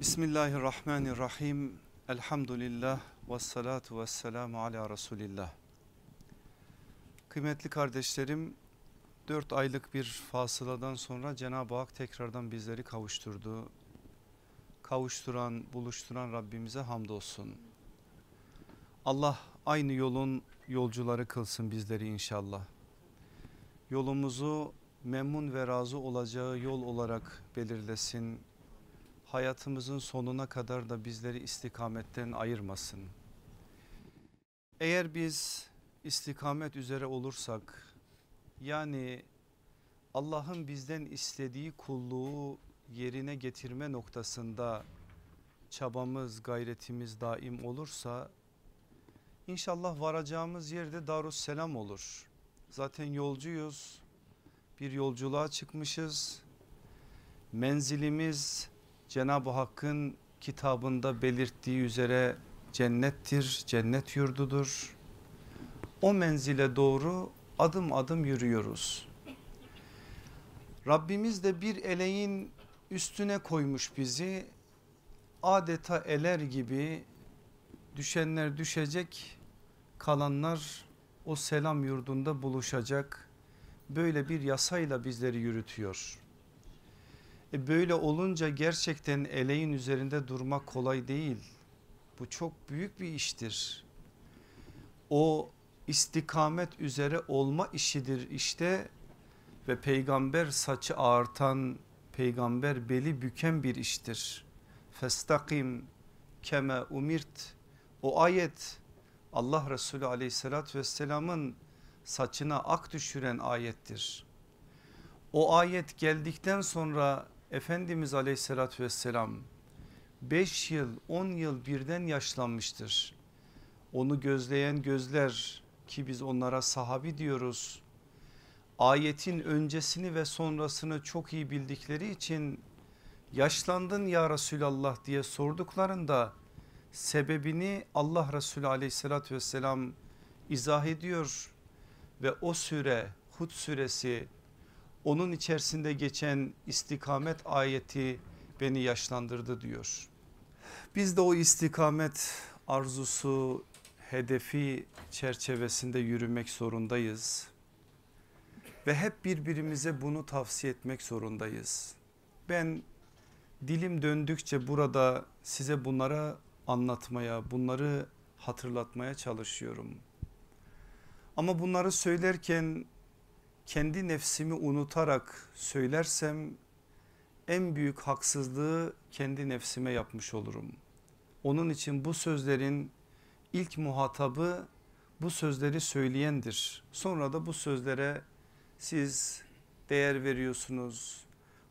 Bismillahirrahmanirrahim. Elhamdülillah ve salatu ve selamu ala Resulillah. Kıymetli kardeşlerim 4 aylık bir fasıladan sonra Cenab-ı Hak tekrardan bizleri kavuşturdu. Kavuşturan, buluşturan Rabbimize hamdolsun. Allah aynı yolun yolcuları kılsın bizleri inşallah. Yolumuzu memnun ve razı olacağı yol olarak belirlesin. Hayatımızın sonuna kadar da bizleri istikametten ayırmasın. Eğer biz istikamet üzere olursak yani Allah'ın bizden istediği kulluğu yerine getirme noktasında çabamız gayretimiz daim olursa inşallah varacağımız yerde Darusselam olur. Zaten yolcuyuz bir yolculuğa çıkmışız menzilimiz Cenab-ı Hakk'ın kitabında belirttiği üzere cennettir cennet yurdudur o menzile doğru adım adım yürüyoruz. Rabbimiz de bir eleğin üstüne koymuş bizi adeta eler gibi düşenler düşecek kalanlar o selam yurdunda buluşacak böyle bir yasayla bizleri yürütüyor. E böyle olunca gerçekten eleğin üzerinde durmak kolay değil. Bu çok büyük bir iştir. O istikamet üzere olma işidir işte ve peygamber saçı ağartan peygamber beli büken bir iştir. Festakim keme umirt o ayet Allah Resulü aleyhissalatü vesselamın saçına ak düşüren ayettir. O ayet geldikten sonra Efendimiz aleyhissalatü vesselam 5 yıl 10 yıl birden yaşlanmıştır. Onu gözleyen gözler ki biz onlara sahabi diyoruz. Ayetin öncesini ve sonrasını çok iyi bildikleri için yaşlandın ya Resulallah diye sorduklarında sebebini Allah Resulü aleyhissalatü vesselam izah ediyor ve o süre Hud suresi onun içerisinde geçen istikamet ayeti beni yaşlandırdı diyor. Biz de o istikamet arzusu hedefi çerçevesinde yürümek zorundayız. Ve hep birbirimize bunu tavsiye etmek zorundayız. Ben dilim döndükçe burada size bunlara anlatmaya, bunları hatırlatmaya çalışıyorum. Ama bunları söylerken kendi nefsimi unutarak söylersem en büyük haksızlığı kendi nefsime yapmış olurum. Onun için bu sözlerin ilk muhatabı bu sözleri söyleyendir. Sonra da bu sözlere siz değer veriyorsunuz,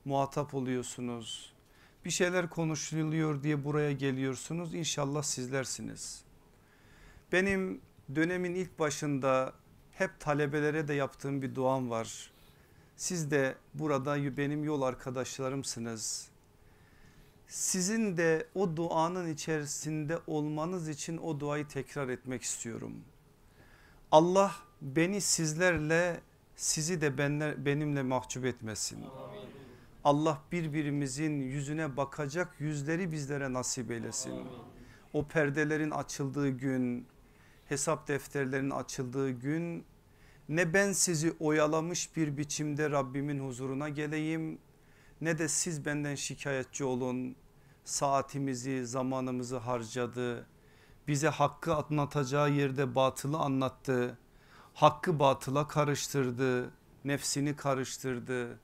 muhatap oluyorsunuz. Bir şeyler konuşuluyor diye buraya geliyorsunuz. İnşallah sizlersiniz. Benim dönemin ilk başında hep talebelere de yaptığım bir duam var. Siz de burada benim yol arkadaşlarımsınız. Sizin de o duanın içerisinde olmanız için o duayı tekrar etmek istiyorum. Allah beni sizlerle sizi de benimle mahcup etmesin. Allah birbirimizin yüzüne bakacak yüzleri bizlere nasip eylesin. O perdelerin açıldığı gün hesap defterlerinin açıldığı gün ne ben sizi oyalamış bir biçimde Rabbimin huzuruna geleyim ne de siz benden şikayetçi olun. Saatimizi zamanımızı harcadı. Bize hakkı anlatacağı yerde batılı anlattı. Hakkı batıla karıştırdı. Nefsini karıştırdı.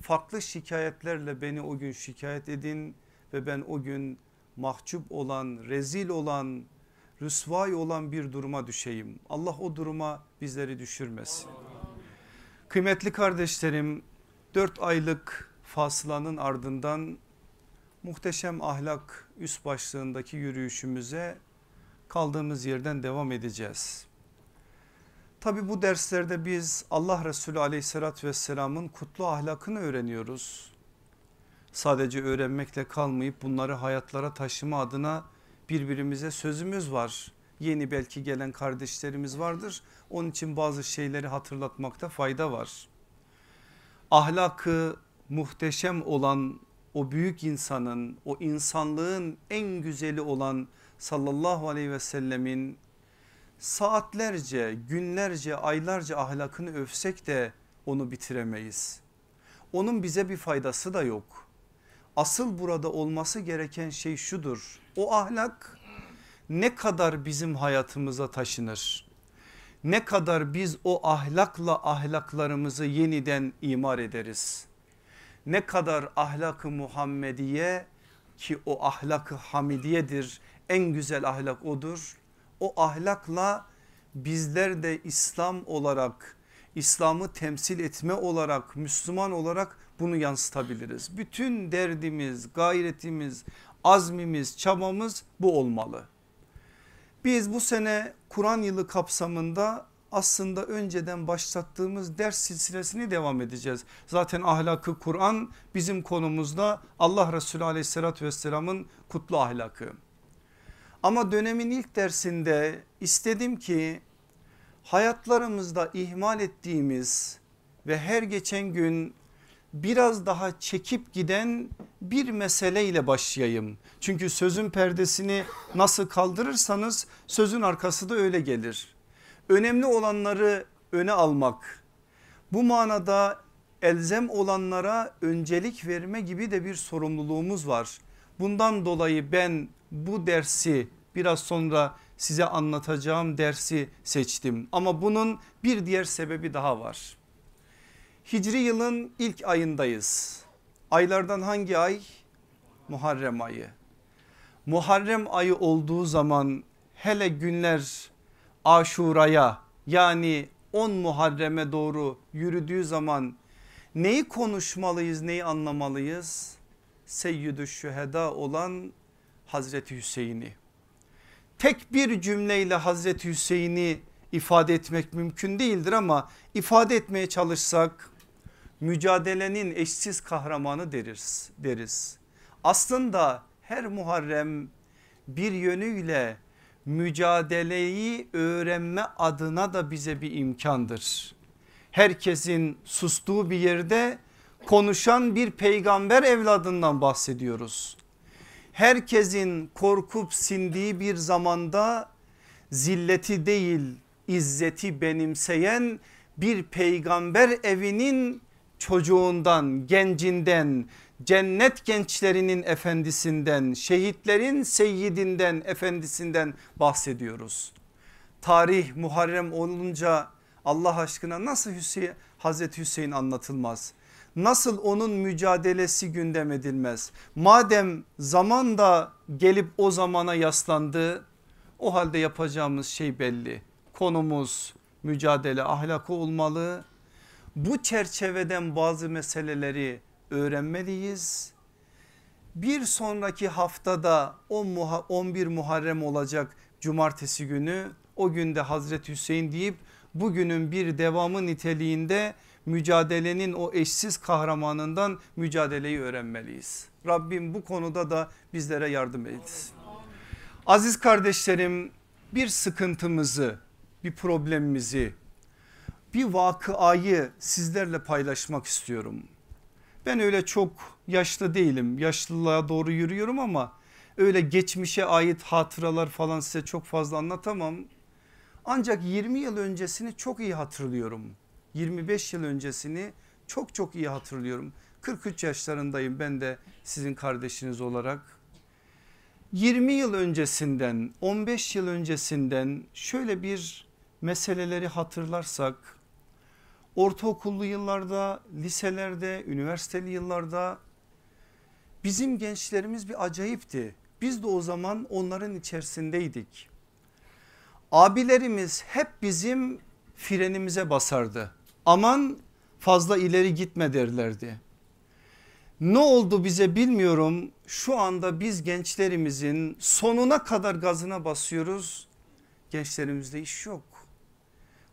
Farklı şikayetlerle beni o gün şikayet edin ve ben o gün mahcup olan, rezil olan, rüsvay olan bir duruma düşeyim. Allah o duruma bizleri düşürmesin. Kıymetli kardeşlerim 4 aylık fasılanın ardından muhteşem ahlak üst başlığındaki yürüyüşümüze kaldığımız yerden devam edeceğiz. Tabi bu derslerde biz Allah Resulü aleyhissalatü vesselamın kutlu ahlakını öğreniyoruz. Sadece öğrenmekle kalmayıp bunları hayatlara taşıma adına birbirimize sözümüz var. Yeni belki gelen kardeşlerimiz vardır. Onun için bazı şeyleri hatırlatmakta fayda var. Ahlakı muhteşem olan o büyük insanın o insanlığın en güzeli olan sallallahu aleyhi ve sellemin saatlerce günlerce aylarca ahlakını övsek de onu bitiremeyiz. Onun bize bir faydası da yok. Asıl burada olması gereken şey şudur. O ahlak ne kadar bizim hayatımıza taşınır? Ne kadar biz o ahlakla ahlaklarımızı yeniden imar ederiz? Ne kadar ahlakı Muhammediye ki o ahlakı hamidiyedir en güzel ahlak odur. O ahlakla bizler de İslam olarak İslam'ı temsil etme olarak Müslüman olarak bunu yansıtabiliriz. Bütün derdimiz, gayretimiz, azmimiz, çabamız bu olmalı. Biz bu sene Kur'an yılı kapsamında aslında önceden başlattığımız ders silsilesini devam edeceğiz. Zaten ahlakı Kur'an bizim konumuzda Allah Resulü aleyhissalatü vesselamın kutlu ahlakı. Ama dönemin ilk dersinde istedim ki hayatlarımızda ihmal ettiğimiz ve her geçen gün biraz daha çekip giden bir meseleyle başlayayım. Çünkü sözün perdesini nasıl kaldırırsanız sözün arkası da öyle gelir. Önemli olanları öne almak bu manada elzem olanlara öncelik verme gibi de bir sorumluluğumuz var. Bundan dolayı ben bu dersi biraz sonra size anlatacağım dersi seçtim. Ama bunun bir diğer sebebi daha var. Hicri yılın ilk ayındayız. Aylardan hangi ay? Muharrem ayı. Muharrem ayı olduğu zaman hele günler aşuraya yani 10 Muharrem'e doğru yürüdüğü zaman neyi konuşmalıyız neyi anlamalıyız? Seyyidü şüheda olan Hazreti Hüseyin'i. Tek bir cümleyle Hazreti Hüseyin'i ifade etmek mümkün değildir ama ifade etmeye çalışsak mücadelenin eşsiz kahramanı deriz. deriz. Aslında her Muharrem bir yönüyle mücadeleyi öğrenme adına da bize bir imkandır. Herkesin sustuğu bir yerde konuşan bir peygamber evladından bahsediyoruz. Herkesin korkup sindiği bir zamanda zilleti değil izzeti benimseyen bir peygamber evinin çocuğundan, gencinden, cennet gençlerinin efendisinden, şehitlerin seyyidinden, efendisinden bahsediyoruz. Tarih Muharrem olunca Allah aşkına nasıl Hüseyin, Hazreti Hüseyin anlatılmaz? Nasıl onun mücadelesi gündem edilmez? Madem zaman da gelip o zamana yaslandı o halde yapacağımız şey belli. Konumuz mücadele ahlakı olmalı. Bu çerçeveden bazı meseleleri öğrenmeliyiz. Bir sonraki haftada 11 Muharrem olacak cumartesi günü o günde Hazreti Hüseyin deyip bugünün bir devamı niteliğinde mücadelenin o eşsiz kahramanından mücadeleyi öğrenmeliyiz. Rabbim bu konuda da bizlere yardım etsin. Aziz kardeşlerim bir sıkıntımızı bir problemimizi bir vakıayı sizlerle paylaşmak istiyorum. Ben öyle çok yaşlı değilim yaşlılığa doğru yürüyorum ama öyle geçmişe ait hatıralar falan size çok fazla anlatamam. Ancak 20 yıl öncesini çok iyi hatırlıyorum. 25 yıl öncesini çok çok iyi hatırlıyorum. 43 yaşlarındayım ben de sizin kardeşiniz olarak. 20 yıl öncesinden 15 yıl öncesinden şöyle bir meseleleri hatırlarsak ortaokullu yıllarda liselerde üniversiteli yıllarda bizim gençlerimiz bir acayipti. Biz de o zaman onların içerisindeydik. Abilerimiz hep bizim frenimize basardı. Aman fazla ileri gitme derlerdi. Ne oldu bize bilmiyorum. Şu anda biz gençlerimizin sonuna kadar gazına basıyoruz. Gençlerimizde iş yok.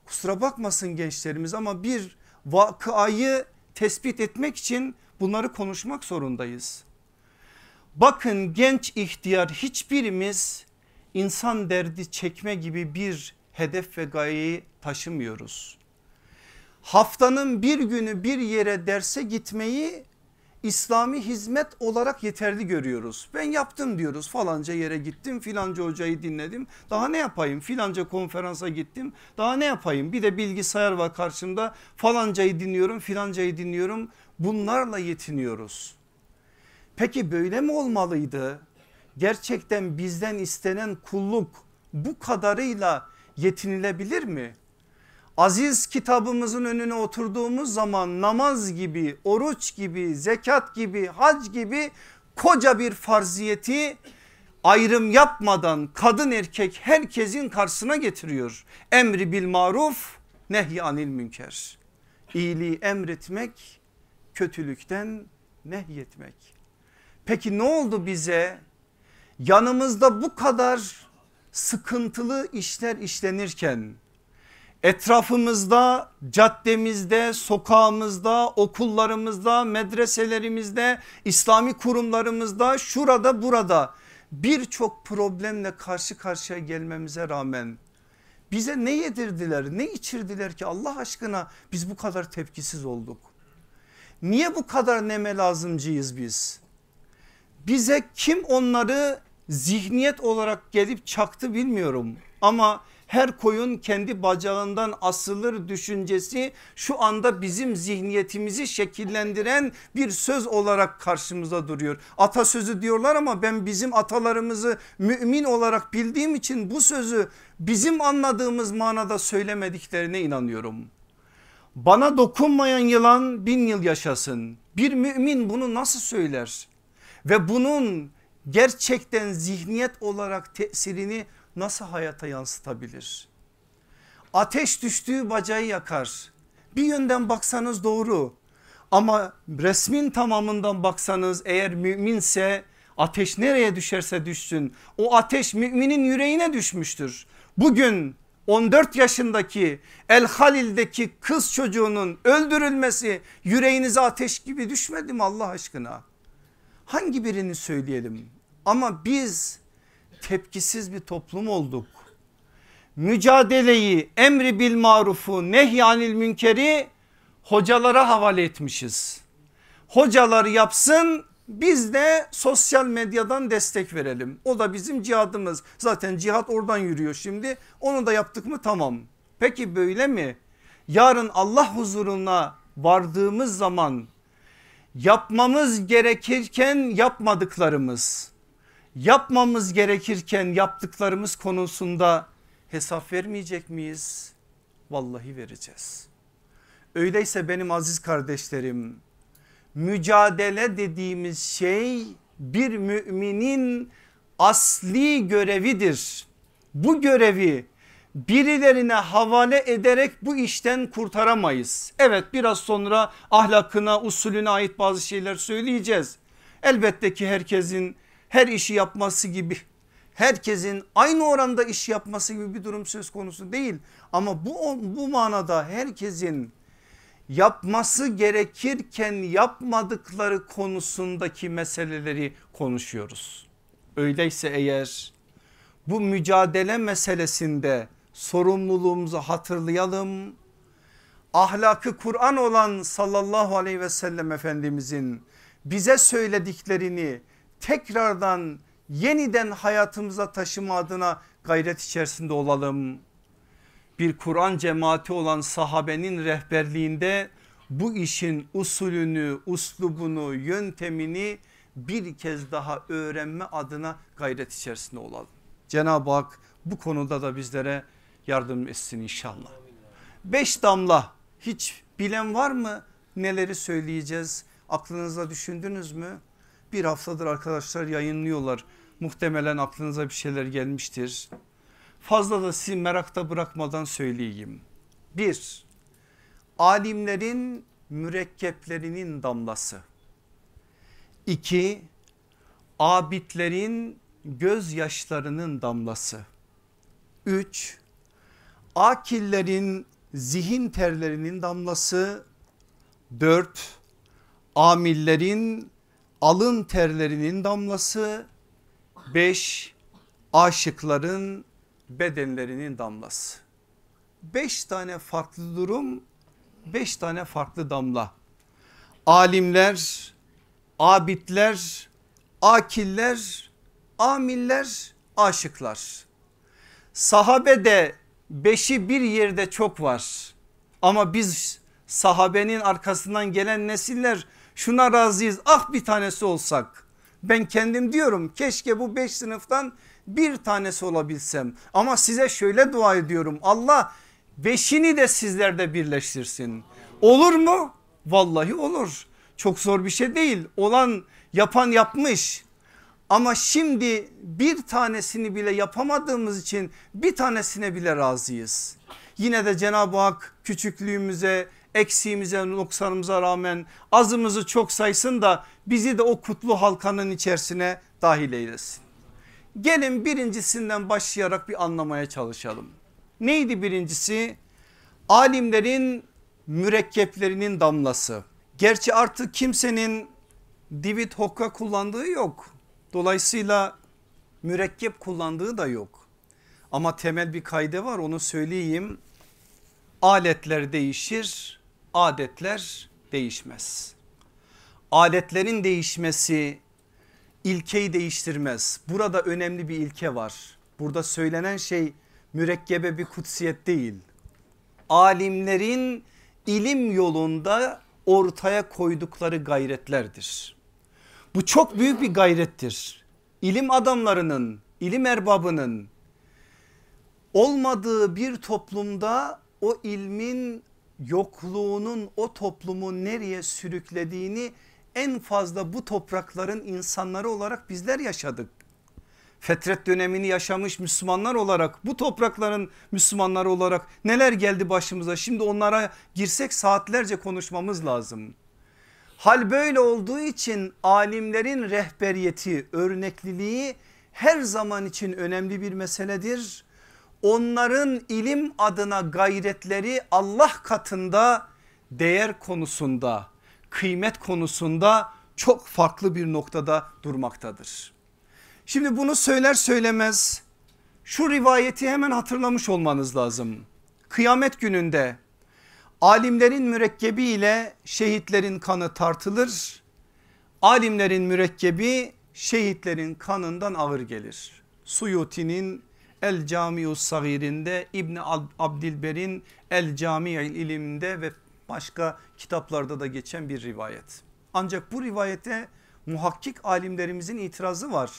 Kusura bakmasın gençlerimiz ama bir vakayı tespit etmek için bunları konuşmak zorundayız. Bakın genç ihtiyar hiçbirimiz insan derdi çekme gibi bir hedef ve gayeyi taşımıyoruz. Haftanın bir günü bir yere derse gitmeyi İslami hizmet olarak yeterli görüyoruz. Ben yaptım diyoruz falanca yere gittim filanca hocayı dinledim. Daha ne yapayım filanca konferansa gittim daha ne yapayım bir de bilgisayar var karşımda falancayı dinliyorum filancayı dinliyorum bunlarla yetiniyoruz. Peki böyle mi olmalıydı? Gerçekten bizden istenen kulluk bu kadarıyla yetinilebilir mi? Aziz kitabımızın önüne oturduğumuz zaman namaz gibi, oruç gibi, zekat gibi, hac gibi koca bir farziyeti ayrım yapmadan kadın erkek herkesin karşısına getiriyor. Emri bil maruf nehy anil münker. İyiliği emretmek, kötülükten nehyetmek. Peki ne oldu bize? Yanımızda bu kadar sıkıntılı işler işlenirken etrafımızda, caddemizde, sokağımızda, okullarımızda, medreselerimizde, İslami kurumlarımızda, şurada burada birçok problemle karşı karşıya gelmemize rağmen bize ne yedirdiler, ne içirdiler ki Allah aşkına biz bu kadar tepkisiz olduk. Niye bu kadar neme lazımcıyız biz? Bize kim onları zihniyet olarak gelip çaktı bilmiyorum ama her koyun kendi bacağından asılır düşüncesi şu anda bizim zihniyetimizi şekillendiren bir söz olarak karşımıza duruyor. Atasözü diyorlar ama ben bizim atalarımızı mümin olarak bildiğim için bu sözü bizim anladığımız manada söylemediklerine inanıyorum. Bana dokunmayan yılan bin yıl yaşasın. Bir mümin bunu nasıl söyler? Ve bunun gerçekten zihniyet olarak tesirini nasıl hayata yansıtabilir? Ateş düştüğü bacağı yakar. Bir yönden baksanız doğru ama resmin tamamından baksanız eğer müminse ateş nereye düşerse düşsün o ateş müminin yüreğine düşmüştür. Bugün 14 yaşındaki El Halil'deki kız çocuğunun öldürülmesi yüreğinize ateş gibi düşmedi mi Allah aşkına? Hangi birini söyleyelim? Ama biz tepkisiz bir toplum olduk. Mücadeleyi emri bil marufu nehyanil münkeri hocalara havale etmişiz. Hocalar yapsın biz de sosyal medyadan destek verelim. O da bizim cihadımız. Zaten cihat oradan yürüyor şimdi. Onu da yaptık mı tamam. Peki böyle mi? Yarın Allah huzuruna vardığımız zaman yapmamız gerekirken yapmadıklarımız yapmamız gerekirken yaptıklarımız konusunda hesap vermeyecek miyiz? Vallahi vereceğiz. Öyleyse benim aziz kardeşlerim mücadele dediğimiz şey bir müminin asli görevidir. Bu görevi birilerine havale ederek bu işten kurtaramayız. Evet biraz sonra ahlakına usulüne ait bazı şeyler söyleyeceğiz. Elbette ki herkesin her işi yapması gibi herkesin aynı oranda iş yapması gibi bir durum söz konusu değil. Ama bu, bu manada herkesin yapması gerekirken yapmadıkları konusundaki meseleleri konuşuyoruz. Öyleyse eğer bu mücadele meselesinde sorumluluğumuzu hatırlayalım. Ahlakı Kur'an olan sallallahu aleyhi ve sellem efendimizin bize söylediklerini tekrardan yeniden hayatımıza taşıma adına gayret içerisinde olalım. Bir Kur'an cemaati olan sahabenin rehberliğinde bu işin usulünü, uslubunu, yöntemini bir kez daha öğrenme adına gayret içerisinde olalım. Cenab-ı Hak bu konuda da bizlere yardım etsin inşallah. Beş damla hiç bilen var mı neleri söyleyeceğiz aklınıza düşündünüz mü? Bir haftadır arkadaşlar yayınlıyorlar. Muhtemelen aklınıza bir şeyler gelmiştir. Fazla da sizi merakta bırakmadan söyleyeyim. Bir, alimlerin mürekkeplerinin damlası. İki, abidlerin gözyaşlarının damlası. Üç, akillerin zihin terlerinin damlası. Dört, amillerin alın terlerinin damlası 5 aşıkların bedenlerinin damlası. 5 tane farklı durum 5 tane farklı damla. Alimler abidler, akiller, amiller, aşıklar. Sahabe de beşi bir yerde çok var. Ama biz sahabenin arkasından gelen nesiller şuna razıyız ah bir tanesi olsak. Ben kendim diyorum keşke bu beş sınıftan bir tanesi olabilsem. Ama size şöyle dua ediyorum Allah beşini de sizlerde birleştirsin. Olur mu? Vallahi olur. Çok zor bir şey değil. Olan yapan yapmış. Ama şimdi bir tanesini bile yapamadığımız için bir tanesine bile razıyız. Yine de Cenab-ı Hak küçüklüğümüze, eksiğimize, noksanımıza rağmen azımızı çok saysın da bizi de o kutlu halkanın içerisine dahil eylesin. Gelin birincisinden başlayarak bir anlamaya çalışalım. Neydi birincisi? Alimlerin mürekkeplerinin damlası. Gerçi artık kimsenin divit hokka kullandığı yok. Dolayısıyla mürekkep kullandığı da yok. Ama temel bir kaydı var onu söyleyeyim. Aletler değişir, adetler değişmez. Aletlerin değişmesi ilkeyi değiştirmez. Burada önemli bir ilke var. Burada söylenen şey mürekkebe bir kutsiyet değil. Alimlerin ilim yolunda ortaya koydukları gayretlerdir. Bu çok büyük bir gayrettir. İlim adamlarının, ilim erbabının olmadığı bir toplumda o ilmin yokluğunun o toplumu nereye sürüklediğini en fazla bu toprakların insanları olarak bizler yaşadık. Fetret dönemini yaşamış Müslümanlar olarak bu toprakların Müslümanları olarak neler geldi başımıza şimdi onlara girsek saatlerce konuşmamız lazım. Hal böyle olduğu için alimlerin rehberiyeti örnekliliği her zaman için önemli bir meseledir. Onların ilim adına gayretleri Allah katında değer konusunda kıymet konusunda çok farklı bir noktada durmaktadır. Şimdi bunu söyler söylemez şu rivayeti hemen hatırlamış olmanız lazım. Kıyamet gününde alimlerin mürekkebi ile şehitlerin kanı tartılır. Alimlerin mürekkebi şehitlerin kanından ağır gelir. Suyuti'nin El Camius Sagir'inde İbni Abdilber'in El Cami'il ilimde ve başka kitaplarda da geçen bir rivayet. Ancak bu rivayete muhakkik alimlerimizin itirazı var.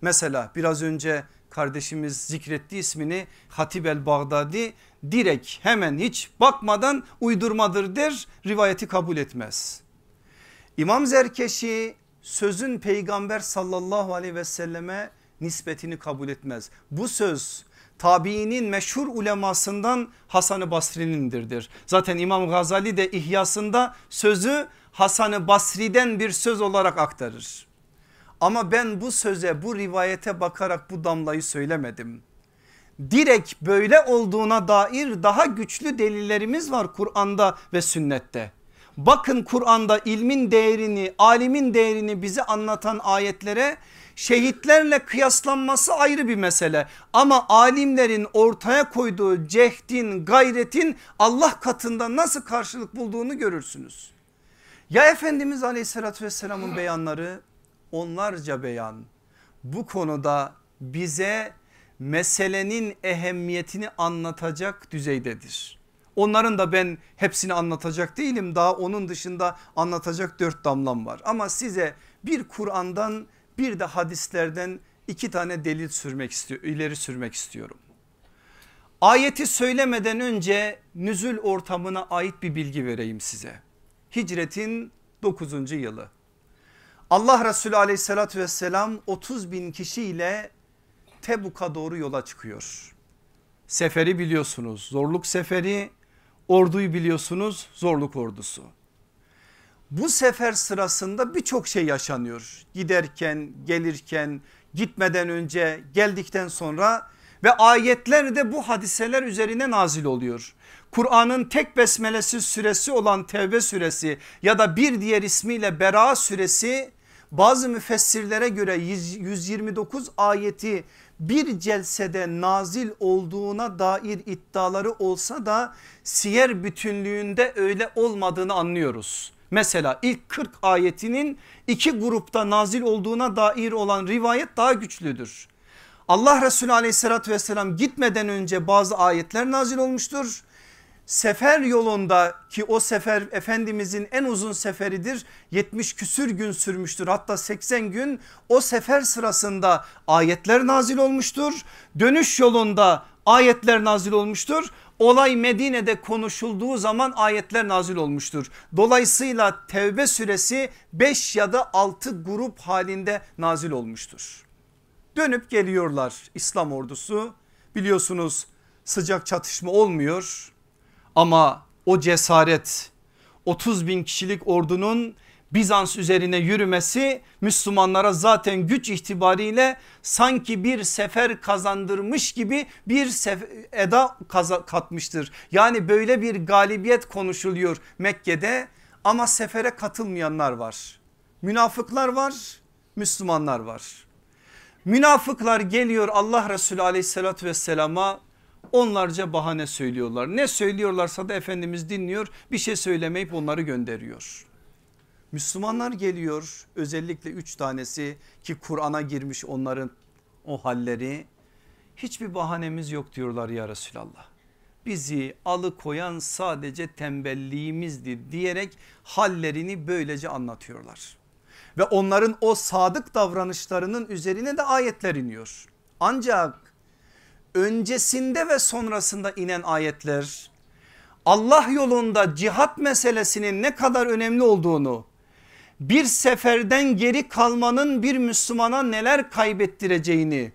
Mesela biraz önce kardeşimiz zikretti ismini Hatib el Bağdadi direkt hemen hiç bakmadan uydurmadır der rivayeti kabul etmez. İmam Zerkeşi sözün peygamber sallallahu aleyhi ve selleme nispetini kabul etmez. Bu söz tabiinin meşhur ulemasından Hasan-ı Basri'nindir. Zaten İmam Gazali de İhyasında sözü Hasan-ı Basri'den bir söz olarak aktarır. Ama ben bu söze bu rivayete bakarak bu damlayı söylemedim. Direkt böyle olduğuna dair daha güçlü delillerimiz var Kur'an'da ve sünnette. Bakın Kur'an'da ilmin değerini, alimin değerini bize anlatan ayetlere şehitlerle kıyaslanması ayrı bir mesele. Ama alimlerin ortaya koyduğu cehdin, gayretin Allah katında nasıl karşılık bulduğunu görürsünüz. Ya Efendimiz aleyhissalatü vesselamın beyanları onlarca beyan bu konuda bize meselenin ehemmiyetini anlatacak düzeydedir. Onların da ben hepsini anlatacak değilim daha onun dışında anlatacak dört damlam var. Ama size bir Kur'an'dan bir de hadislerden iki tane delil sürmek istiyor, ileri sürmek istiyorum. Ayeti söylemeden önce nüzül ortamına ait bir bilgi vereyim size. Hicretin 9. yılı. Allah Resulü aleyhissalatü vesselam 30 bin kişiyle Tebuk'a doğru yola çıkıyor. Seferi biliyorsunuz zorluk seferi orduyu biliyorsunuz zorluk ordusu. Bu sefer sırasında birçok şey yaşanıyor. Giderken, gelirken, gitmeden önce, geldikten sonra ve ayetler de bu hadiseler üzerine nazil oluyor. Kur'an'ın tek besmelesi süresi olan Tevbe suresi ya da bir diğer ismiyle Bera suresi bazı müfessirlere göre 129 ayeti bir celsede nazil olduğuna dair iddiaları olsa da siyer bütünlüğünde öyle olmadığını anlıyoruz. Mesela ilk 40 ayetinin iki grupta nazil olduğuna dair olan rivayet daha güçlüdür. Allah Resulü aleyhissalatü vesselam gitmeden önce bazı ayetler nazil olmuştur. Sefer yolunda ki o sefer Efendimizin en uzun seferidir 70 küsür gün sürmüştür hatta 80 gün o sefer sırasında ayetler nazil olmuştur. Dönüş yolunda ayetler nazil olmuştur. Olay Medine'de konuşulduğu zaman ayetler nazil olmuştur. Dolayısıyla Tevbe suresi 5 ya da 6 grup halinde nazil olmuştur. Dönüp geliyorlar İslam ordusu biliyorsunuz sıcak çatışma olmuyor ama o cesaret 30 bin kişilik ordunun Bizans üzerine yürümesi Müslümanlara zaten güç itibariyle sanki bir sefer kazandırmış gibi bir eda katmıştır. Yani böyle bir galibiyet konuşuluyor Mekke'de ama sefere katılmayanlar var. Münafıklar var, Müslümanlar var. Münafıklar geliyor Allah Resulü aleyhissalatü vesselama onlarca bahane söylüyorlar. Ne söylüyorlarsa da Efendimiz dinliyor bir şey söylemeyip onları gönderiyor. Müslümanlar geliyor özellikle üç tanesi ki Kur'an'a girmiş onların o halleri. Hiçbir bahanemiz yok diyorlar ya Resulallah. Bizi alıkoyan sadece tembelliğimizdi diyerek hallerini böylece anlatıyorlar. Ve onların o sadık davranışlarının üzerine de ayetler iniyor. Ancak öncesinde ve sonrasında inen ayetler Allah yolunda cihat meselesinin ne kadar önemli olduğunu bir seferden geri kalmanın bir Müslümana neler kaybettireceğini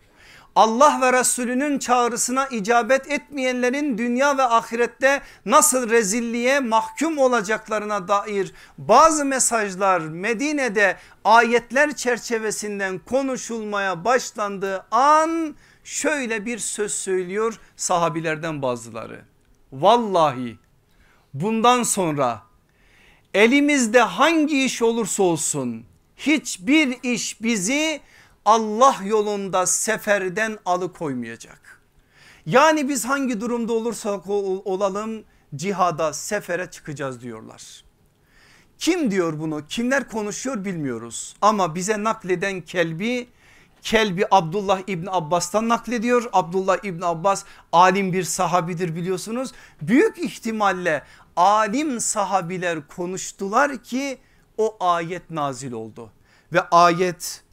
Allah ve Resulünün çağrısına icabet etmeyenlerin dünya ve ahirette nasıl rezilliğe mahkum olacaklarına dair bazı mesajlar Medine'de ayetler çerçevesinden konuşulmaya başlandığı an şöyle bir söz söylüyor sahabilerden bazıları. Vallahi bundan sonra elimizde hangi iş olursa olsun hiçbir iş bizi Allah yolunda seferden alıkoymayacak. Yani biz hangi durumda olursak olalım cihada sefere çıkacağız diyorlar. Kim diyor bunu kimler konuşuyor bilmiyoruz ama bize nakleden Kelbi Kelbi Abdullah İbn Abbas'tan naklediyor. Abdullah İbn Abbas alim bir sahabidir biliyorsunuz. Büyük ihtimalle alim sahabiler konuştular ki o ayet nazil oldu. Ve ayet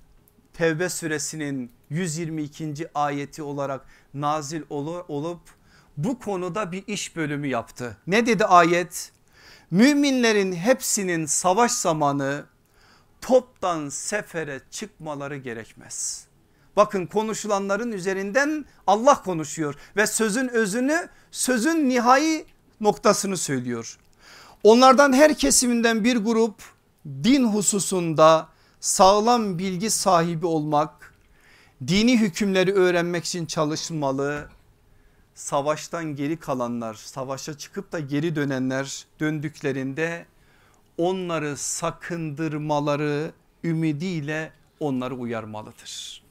Tevbe suresinin 122. ayeti olarak nazil olup bu konuda bir iş bölümü yaptı. Ne dedi ayet? Müminlerin hepsinin savaş zamanı toptan sefere çıkmaları gerekmez. Bakın konuşulanların üzerinden Allah konuşuyor ve sözün özünü sözün nihai noktasını söylüyor. Onlardan her kesiminden bir grup din hususunda sağlam bilgi sahibi olmak, dini hükümleri öğrenmek için çalışmalı. Savaştan geri kalanlar, savaşa çıkıp da geri dönenler döndüklerinde onları sakındırmaları ümidiyle onları uyarmalıdır.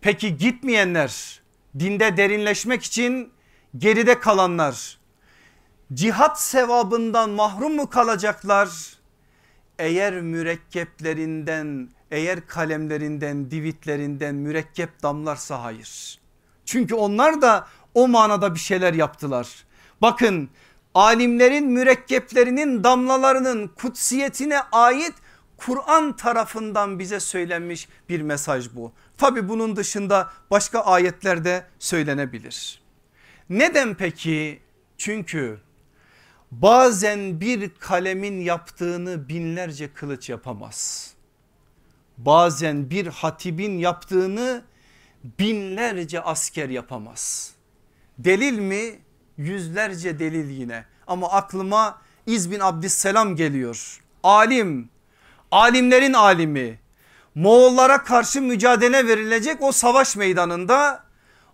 Peki gitmeyenler dinde derinleşmek için geride kalanlar cihat sevabından mahrum mu kalacaklar? Eğer mürekkeplerinden eğer kalemlerinden divitlerinden mürekkep damlarsa hayır. Çünkü onlar da o manada bir şeyler yaptılar. Bakın alimlerin mürekkeplerinin damlalarının kutsiyetine ait Kur'an tarafından bize söylenmiş bir mesaj bu. Tabi bunun dışında başka ayetler de söylenebilir. Neden peki? Çünkü bazen bir kalemin yaptığını binlerce kılıç yapamaz. Bazen bir hatibin yaptığını binlerce asker yapamaz. Delil mi? Yüzlerce delil yine ama aklıma İz bin Abdüsselam geliyor. Alim, alimlerin alimi. Moğollara karşı mücadele verilecek o savaş meydanında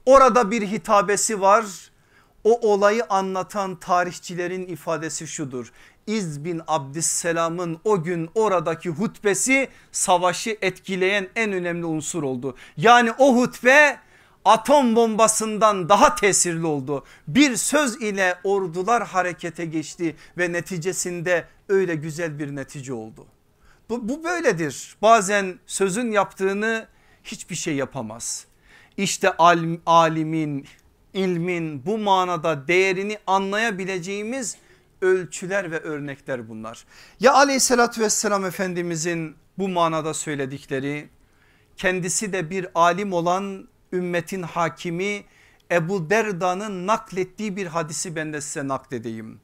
orada bir hitabesi var o olayı anlatan tarihçilerin ifadesi şudur. İz bin Abdüsselam'ın o gün oradaki hutbesi savaşı etkileyen en önemli unsur oldu. Yani o hutbe atom bombasından daha tesirli oldu. Bir söz ile ordular harekete geçti ve neticesinde öyle güzel bir netice oldu. Bu, bu böyledir. Bazen sözün yaptığını hiçbir şey yapamaz. İşte alim, alimin, ilmin bu manada değerini anlayabileceğimiz ölçüler ve örnekler bunlar. Ya aleyhissalatü vesselam efendimizin bu manada söyledikleri kendisi de bir alim olan ümmetin hakimi Ebu Derda'nın naklettiği bir hadisi ben de size nakledeyim.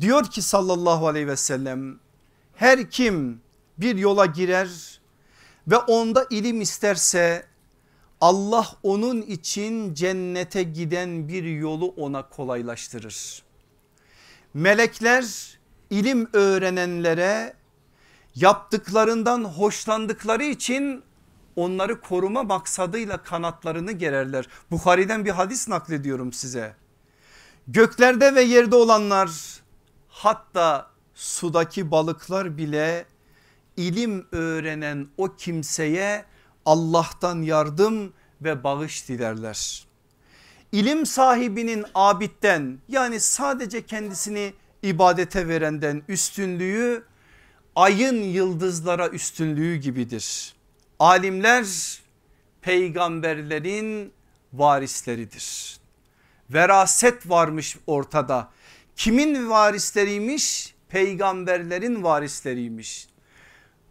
Diyor ki sallallahu aleyhi ve sellem her kim bir yola girer ve onda ilim isterse Allah onun için cennete giden bir yolu ona kolaylaştırır. Melekler ilim öğrenenlere yaptıklarından hoşlandıkları için onları koruma maksadıyla kanatlarını gererler. Bukhari'den bir hadis naklediyorum size. Göklerde ve yerde olanlar hatta sudaki balıklar bile ilim öğrenen o kimseye Allah'tan yardım ve bağış dilerler. İlim sahibinin abitten yani sadece kendisini ibadete verenden üstünlüğü ayın yıldızlara üstünlüğü gibidir. Alimler peygamberlerin varisleridir. Veraset varmış ortada. Kimin varisleriymiş? Peygamberlerin varisleriymiş.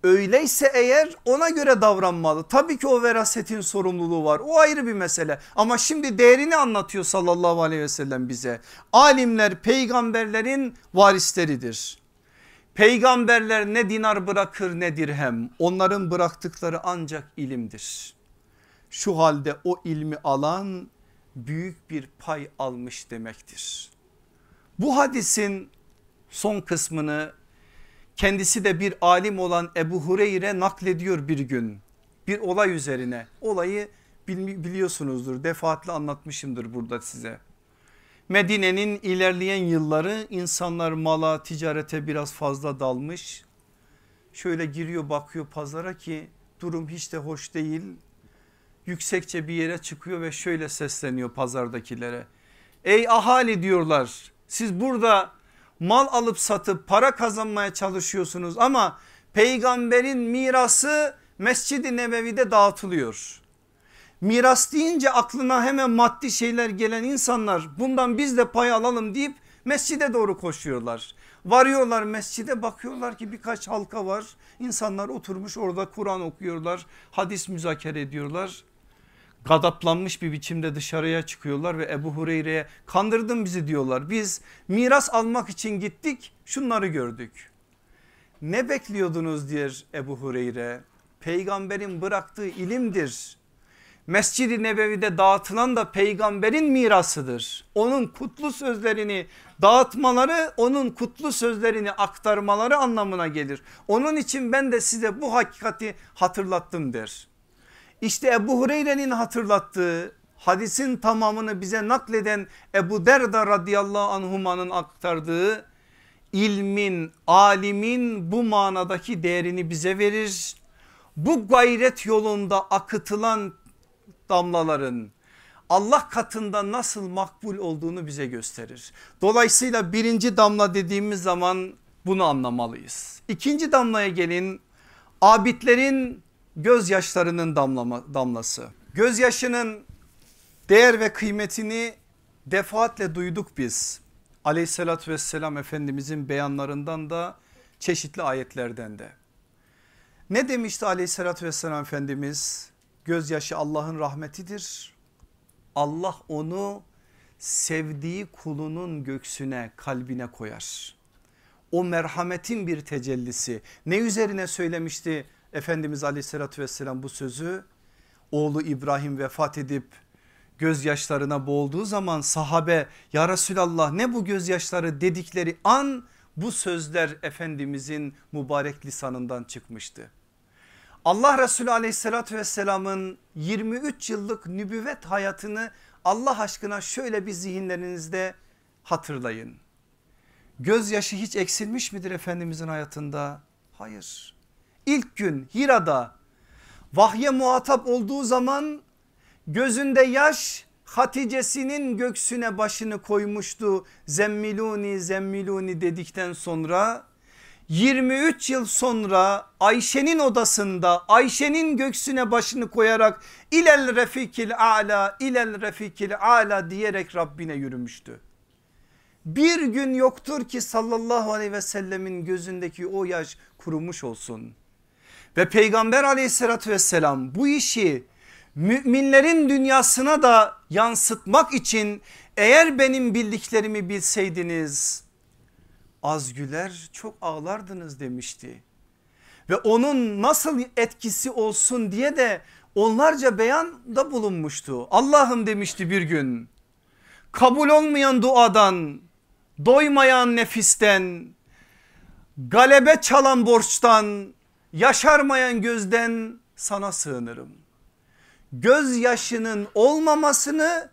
Öyleyse eğer ona göre davranmalı. Tabii ki o verasetin sorumluluğu var. O ayrı bir mesele. Ama şimdi değerini anlatıyor sallallahu aleyhi ve sellem bize. Alimler peygamberlerin varisleridir. Peygamberler ne dinar bırakır ne dirhem. Onların bıraktıkları ancak ilimdir. Şu halde o ilmi alan büyük bir pay almış demektir. Bu hadisin son kısmını kendisi de bir alim olan Ebu Hureyre naklediyor bir gün bir olay üzerine olayı biliyorsunuzdur defaatle anlatmışımdır burada size. Medine'nin ilerleyen yılları insanlar mala ticarete biraz fazla dalmış. Şöyle giriyor bakıyor pazara ki durum hiç de hoş değil. Yüksekçe bir yere çıkıyor ve şöyle sesleniyor pazardakilere. Ey ahali diyorlar siz burada mal alıp satıp para kazanmaya çalışıyorsunuz ama peygamberin mirası Mescid-i Nebevi'de dağıtılıyor. Miras deyince aklına hemen maddi şeyler gelen insanlar bundan biz de pay alalım deyip mescide doğru koşuyorlar. Varıyorlar mescide bakıyorlar ki birkaç halka var. İnsanlar oturmuş orada Kur'an okuyorlar, hadis müzakere ediyorlar gadaplanmış bir biçimde dışarıya çıkıyorlar ve Ebu Hureyre'ye kandırdın bizi diyorlar. Biz miras almak için gittik şunları gördük. Ne bekliyordunuz diyor Ebu Hureyre. Peygamberin bıraktığı ilimdir. Mescid-i Nebevi'de dağıtılan da peygamberin mirasıdır. Onun kutlu sözlerini dağıtmaları onun kutlu sözlerini aktarmaları anlamına gelir. Onun için ben de size bu hakikati hatırlattım der. İşte Ebu Hureyre'nin hatırlattığı hadisin tamamını bize nakleden Ebu Derda radıyallahu anhumanın aktardığı ilmin, alimin bu manadaki değerini bize verir. Bu gayret yolunda akıtılan damlaların Allah katında nasıl makbul olduğunu bize gösterir. Dolayısıyla birinci damla dediğimiz zaman bunu anlamalıyız. İkinci damlaya gelin abidlerin gözyaşlarının damlama, damlası. Gözyaşının değer ve kıymetini defaatle duyduk biz. Aleyhissalatü vesselam Efendimizin beyanlarından da çeşitli ayetlerden de. Ne demişti aleyhissalatü vesselam Efendimiz? Gözyaşı Allah'ın rahmetidir. Allah onu sevdiği kulunun göksüne kalbine koyar. O merhametin bir tecellisi. Ne üzerine söylemişti Efendimiz aleyhissalatü vesselam bu sözü oğlu İbrahim vefat edip gözyaşlarına boğulduğu zaman sahabe ya Resulallah ne bu gözyaşları dedikleri an bu sözler Efendimizin mübarek lisanından çıkmıştı. Allah Resulü aleyhissalatü vesselamın 23 yıllık nübüvvet hayatını Allah aşkına şöyle bir zihinlerinizde hatırlayın. Gözyaşı hiç eksilmiş midir Efendimizin hayatında? Hayır. İlk gün Hira'da vahye muhatap olduğu zaman Gözünde yaş Hatice'sinin göksüne başını koymuştu. Zemmiluni zemmiluni dedikten sonra 23 yıl sonra Ayşe'nin odasında Ayşe'nin göksüne başını koyarak ilel refikil ala ilel refikil ala diyerek Rabbine yürümüştü. Bir gün yoktur ki sallallahu aleyhi ve sellemin gözündeki o yaş kurumuş olsun. Ve peygamber aleyhissalatü vesselam bu işi müminlerin dünyasına da yansıtmak için eğer benim bildiklerimi bilseydiniz az güler çok ağlardınız demişti. Ve onun nasıl etkisi olsun diye de onlarca beyanda bulunmuştu. Allah'ım demişti bir gün kabul olmayan duadan, doymayan nefisten, galebe çalan borçtan, yaşarmayan gözden sana sığınırım. Gözyaşının olmamasını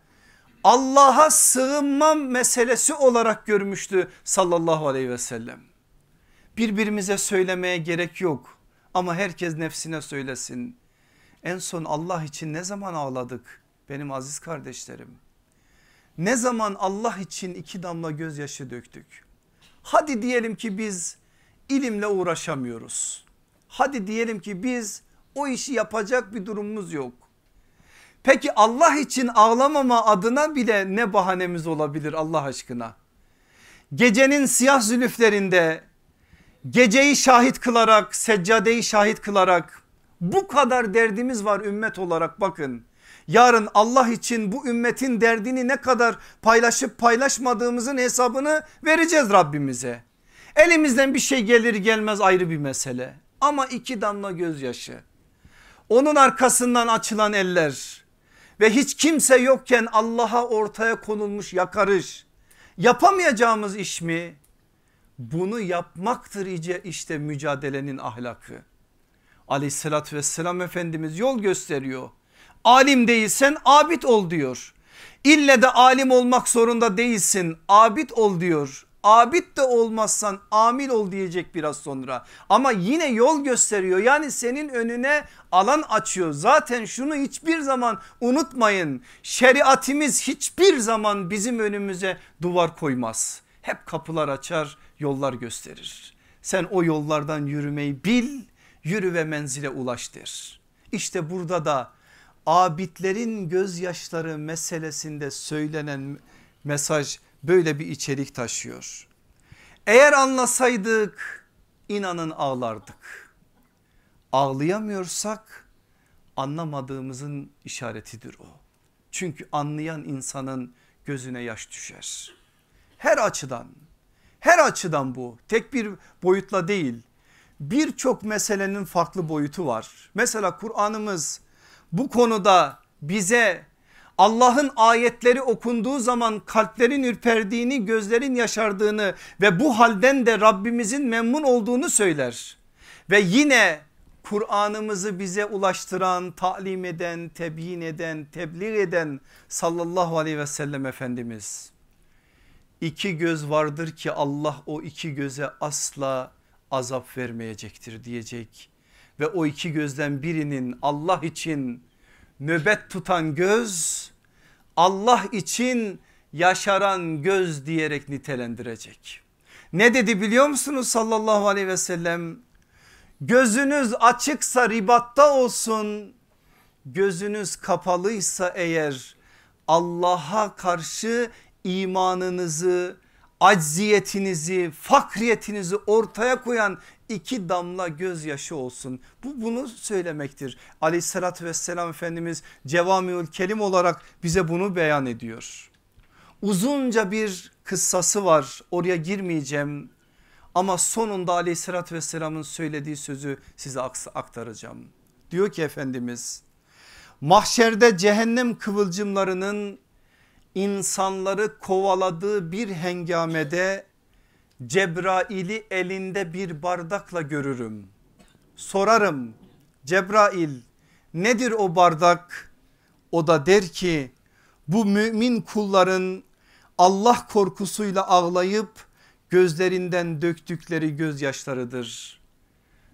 Allah'a sığınma meselesi olarak görmüştü sallallahu aleyhi ve sellem. Birbirimize söylemeye gerek yok ama herkes nefsine söylesin. En son Allah için ne zaman ağladık benim aziz kardeşlerim? Ne zaman Allah için iki damla gözyaşı döktük? Hadi diyelim ki biz ilimle uğraşamıyoruz. Hadi diyelim ki biz o işi yapacak bir durumumuz yok. Peki Allah için ağlamama adına bile ne bahanemiz olabilir Allah aşkına? Gecenin siyah zülüflerinde geceyi şahit kılarak seccadeyi şahit kılarak bu kadar derdimiz var ümmet olarak bakın. Yarın Allah için bu ümmetin derdini ne kadar paylaşıp paylaşmadığımızın hesabını vereceğiz Rabbimize. Elimizden bir şey gelir gelmez ayrı bir mesele ama iki damla gözyaşı. Onun arkasından açılan eller ve hiç kimse yokken Allah'a ortaya konulmuş yakarış. Yapamayacağımız iş mi? Bunu yapmaktır işte mücadelenin ahlakı. Aleyhissalatü vesselam Efendimiz yol gösteriyor. Alim değilsen abid ol diyor. İlle de alim olmak zorunda değilsin abid ol diyor. Abid de olmazsan amil ol diyecek biraz sonra. Ama yine yol gösteriyor. Yani senin önüne alan açıyor. Zaten şunu hiçbir zaman unutmayın. Şeriatimiz hiçbir zaman bizim önümüze duvar koymaz. Hep kapılar açar, yollar gösterir. Sen o yollardan yürümeyi bil, yürü ve menzile ulaş der. İşte burada da abidlerin gözyaşları meselesinde söylenen mesaj böyle bir içerik taşıyor. Eğer anlasaydık inanın ağlardık. Ağlayamıyorsak anlamadığımızın işaretidir o. Çünkü anlayan insanın gözüne yaş düşer. Her açıdan her açıdan bu tek bir boyutla değil birçok meselenin farklı boyutu var. Mesela Kur'an'ımız bu konuda bize Allah'ın ayetleri okunduğu zaman kalplerin ürperdiğini gözlerin yaşardığını ve bu halden de Rabbimizin memnun olduğunu söyler. Ve yine Kur'an'ımızı bize ulaştıran, talim eden, tebyin eden, tebliğ eden sallallahu aleyhi ve sellem Efendimiz. İki göz vardır ki Allah o iki göze asla azap vermeyecektir diyecek. Ve o iki gözden birinin Allah için nöbet tutan göz Allah için yaşaran göz diyerek nitelendirecek. Ne dedi biliyor musunuz sallallahu aleyhi ve sellem? Gözünüz açıksa ribatta olsun gözünüz kapalıysa eğer Allah'a karşı imanınızı acziyetinizi fakriyetinizi ortaya koyan iki damla gözyaşı olsun. Bu bunu söylemektir. Aleyhissalatü vesselam Efendimiz cevamiül kelim olarak bize bunu beyan ediyor. Uzunca bir kıssası var oraya girmeyeceğim. Ama sonunda aleyhissalatü vesselamın söylediği sözü size aktaracağım. Diyor ki Efendimiz mahşerde cehennem kıvılcımlarının insanları kovaladığı bir hengamede Cebrail'i elinde bir bardakla görürüm. Sorarım Cebrail nedir o bardak? O da der ki bu mümin kulların Allah korkusuyla ağlayıp gözlerinden döktükleri gözyaşlarıdır.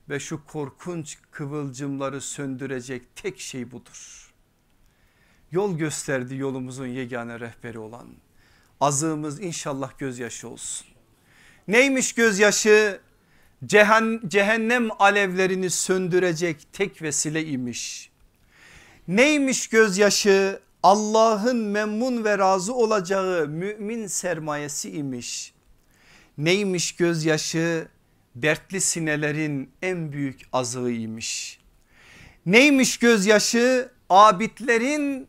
Ve şu korkunç kıvılcımları söndürecek tek şey budur. yol gösterdi yolumuzun yegane rehberi olan. Azığımız inşallah gözyaşı olsun. Neymiş gözyaşı? cehennem alevlerini söndürecek tek vesile imiş. Neymiş gözyaşı? Allah'ın memnun ve razı olacağı mümin sermayesi imiş. Neymiş gözyaşı? Dertli sinelerin en büyük azığıymış. Neymiş gözyaşı? Abidlerin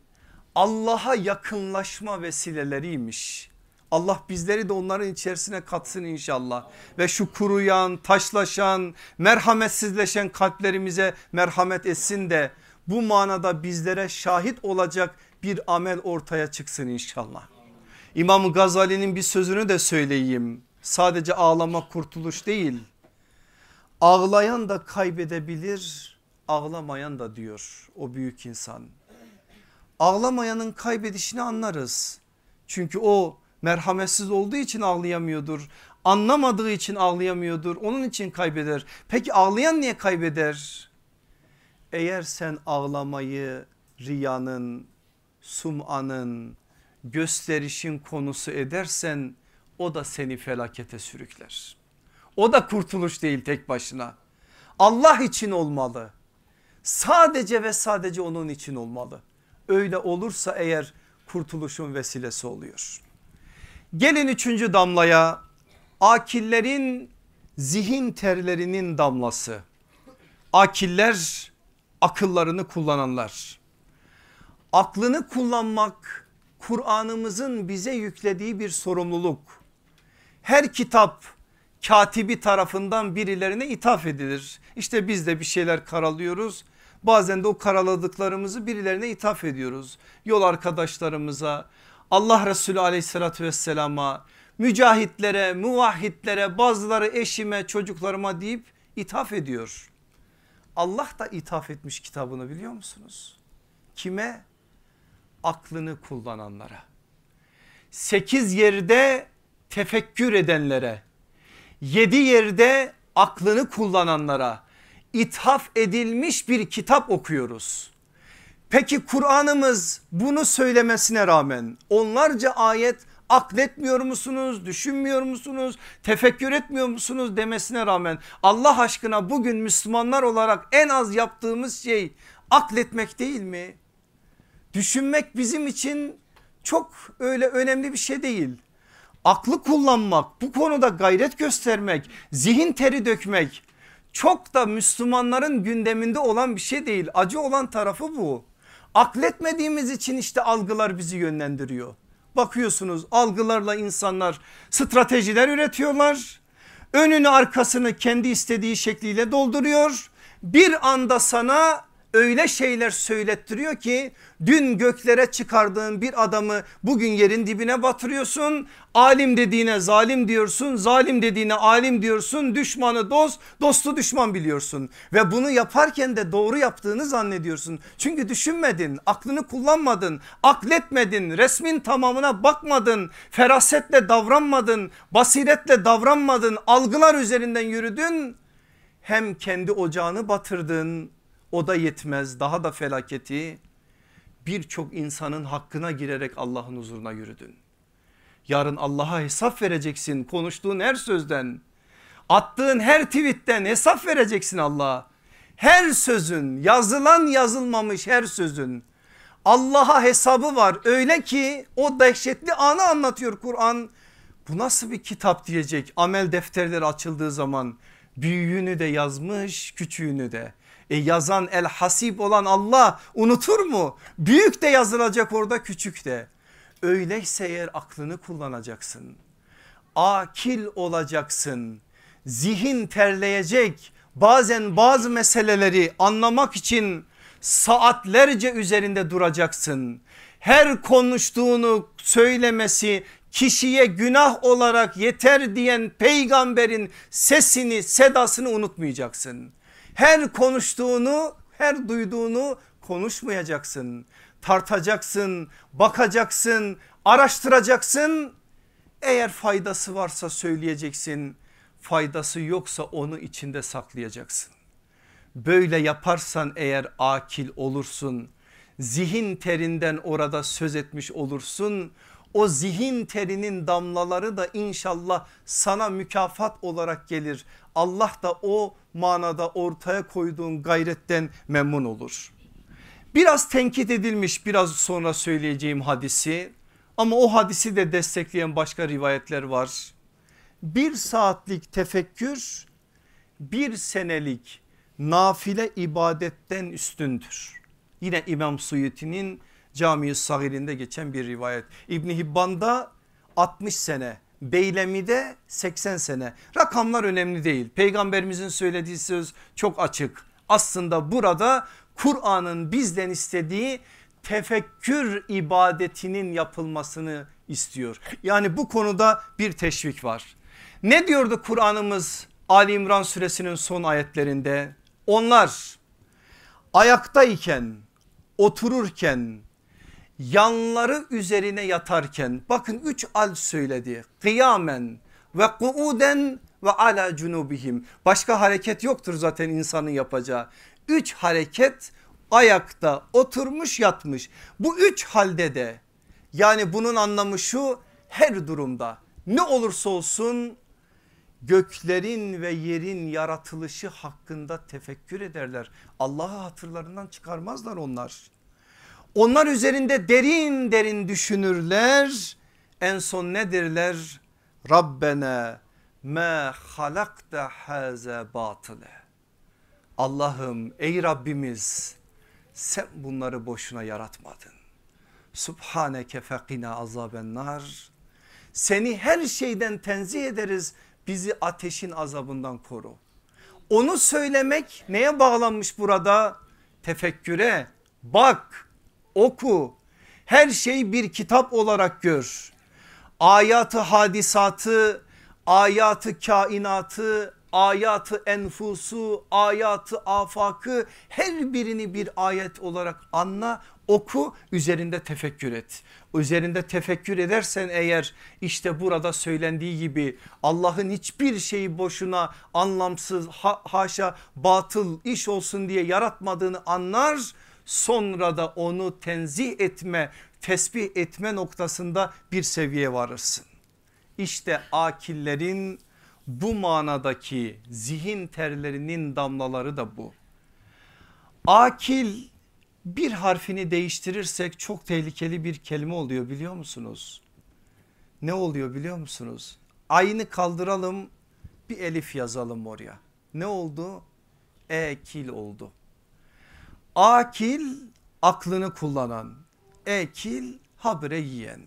Allah'a yakınlaşma vesileleriymiş. Allah bizleri de onların içerisine katsın inşallah. Ve şu kuruyan, taşlaşan, merhametsizleşen kalplerimize merhamet etsin de bu manada bizlere şahit olacak bir amel ortaya çıksın inşallah. İmam Gazali'nin bir sözünü de söyleyeyim. Sadece ağlama kurtuluş değil. Ağlayan da kaybedebilir, ağlamayan da diyor o büyük insan. Ağlamayanın kaybedişini anlarız. Çünkü o merhametsiz olduğu için ağlayamıyordur. Anlamadığı için ağlayamıyordur. Onun için kaybeder. Peki ağlayan niye kaybeder? Eğer sen ağlamayı riyanın, sumanın, gösterişin konusu edersen o da seni felakete sürükler. O da kurtuluş değil tek başına. Allah için olmalı. Sadece ve sadece onun için olmalı. Öyle olursa eğer kurtuluşun vesilesi oluyor. Gelin üçüncü damlaya akillerin zihin terlerinin damlası. Akiller akıllarını kullananlar. Aklını kullanmak Kur'an'ımızın bize yüklediği bir sorumluluk. Her kitap katibi tarafından birilerine ithaf edilir. İşte biz de bir şeyler karalıyoruz. Bazen de o karaladıklarımızı birilerine ithaf ediyoruz. Yol arkadaşlarımıza, Allah Resulü aleyhissalatü vesselama, mücahitlere, muvahhitlere, bazıları eşime, çocuklarıma deyip ithaf ediyor. Allah da ithaf etmiş kitabını biliyor musunuz? Kime? Aklını kullananlara. Sekiz yerde tefekkür edenlere, yedi yerde aklını kullananlara ithaf edilmiş bir kitap okuyoruz. Peki Kur'an'ımız bunu söylemesine rağmen onlarca ayet akletmiyor musunuz düşünmüyor musunuz tefekkür etmiyor musunuz demesine rağmen Allah aşkına bugün Müslümanlar olarak en az yaptığımız şey akletmek değil mi? Düşünmek bizim için çok öyle önemli bir şey değil. Aklı kullanmak bu konuda gayret göstermek zihin teri dökmek çok da Müslümanların gündeminde olan bir şey değil acı olan tarafı bu. Akletmediğimiz için işte algılar bizi yönlendiriyor. Bakıyorsunuz algılarla insanlar stratejiler üretiyorlar. Önünü arkasını kendi istediği şekliyle dolduruyor. Bir anda sana öyle şeyler söylettiriyor ki dün göklere çıkardığın bir adamı bugün yerin dibine batırıyorsun. Alim dediğine zalim diyorsun, zalim dediğine alim diyorsun, düşmanı dost, dostu düşman biliyorsun. Ve bunu yaparken de doğru yaptığını zannediyorsun. Çünkü düşünmedin, aklını kullanmadın, akletmedin, resmin tamamına bakmadın, ferasetle davranmadın, basiretle davranmadın, algılar üzerinden yürüdün. Hem kendi ocağını batırdın o da yetmez daha da felaketi birçok insanın hakkına girerek Allah'ın huzuruna yürüdün. Yarın Allah'a hesap vereceksin konuştuğun her sözden attığın her tweetten hesap vereceksin Allah'a. Her sözün yazılan yazılmamış her sözün Allah'a hesabı var öyle ki o dehşetli anı anlatıyor Kur'an. Bu nasıl bir kitap diyecek amel defterleri açıldığı zaman büyüğünü de yazmış küçüğünü de. E yazan el hasib olan Allah unutur mu? Büyük de yazılacak orada küçük de. Öyleyse eğer aklını kullanacaksın. Akil olacaksın. Zihin terleyecek. Bazen bazı meseleleri anlamak için saatlerce üzerinde duracaksın. Her konuştuğunu söylemesi kişiye günah olarak yeter diyen peygamberin sesini sedasını unutmayacaksın. Her konuştuğunu her duyduğunu konuşmayacaksın. Tartacaksın, bakacaksın, araştıracaksın. Eğer faydası varsa söyleyeceksin. Faydası yoksa onu içinde saklayacaksın. Böyle yaparsan eğer akil olursun. zihin terinden orada söz etmiş olursun. O zihin terinin damlaları da inşallah sana mükafat olarak gelir. Allah da o manada ortaya koyduğun gayretten memnun olur. Biraz tenkit edilmiş biraz sonra söyleyeceğim hadisi ama o hadisi de destekleyen başka rivayetler var. Bir saatlik tefekkür bir senelik nafile ibadetten üstündür. Yine İmam Suyuti'nin Cami-i Sagir'inde geçen bir rivayet. İbni Hibban'da 60 sene Beylemi'de 80 sene rakamlar önemli değil peygamberimizin söylediği söz çok açık aslında burada Kur'an'ın bizden istediği tefekkür ibadetinin yapılmasını istiyor. Yani bu konuda bir teşvik var. Ne diyordu Kur'an'ımız Ali İmran suresinin son ayetlerinde? Onlar ayaktayken, otururken, yanları üzerine yatarken bakın üç al söyledi. Kıyamen ve kuuden ve ala cunubihim. Başka hareket yoktur zaten insanın yapacağı. Üç hareket ayakta oturmuş yatmış. Bu üç halde de yani bunun anlamı şu her durumda ne olursa olsun göklerin ve yerin yaratılışı hakkında tefekkür ederler. Allah'ı hatırlarından çıkarmazlar onlar. Onlar üzerinde derin derin düşünürler. En son nedirler? Rabbena ma halakta haza batıle. Allah'ım ey Rabbimiz sen bunları boşuna yaratmadın. Subhaneke fekina azaben nar. Seni her şeyden tenzih ederiz bizi ateşin azabından koru. Onu söylemek neye bağlanmış burada? Tefekküre bak oku her şey bir kitap olarak gör. Ayatı hadisatı ayatı kainatı ayatı enfusu ayatı afakı her birini bir ayet olarak anla oku üzerinde tefekkür et. Üzerinde tefekkür edersen eğer işte burada söylendiği gibi Allah'ın hiçbir şeyi boşuna anlamsız ha, haşa batıl iş olsun diye yaratmadığını anlar. Sonra da onu tenzih etme tesbih etme noktasında bir seviye varırsın. İşte akillerin bu manadaki zihin terlerinin damlaları da bu. Akil bir harfini değiştirirsek çok tehlikeli bir kelime oluyor biliyor musunuz? Ne oluyor biliyor musunuz? Aynı kaldıralım bir elif yazalım oraya. Ne oldu? Ekil oldu. Akil aklını kullanan, ekil habire yiyen.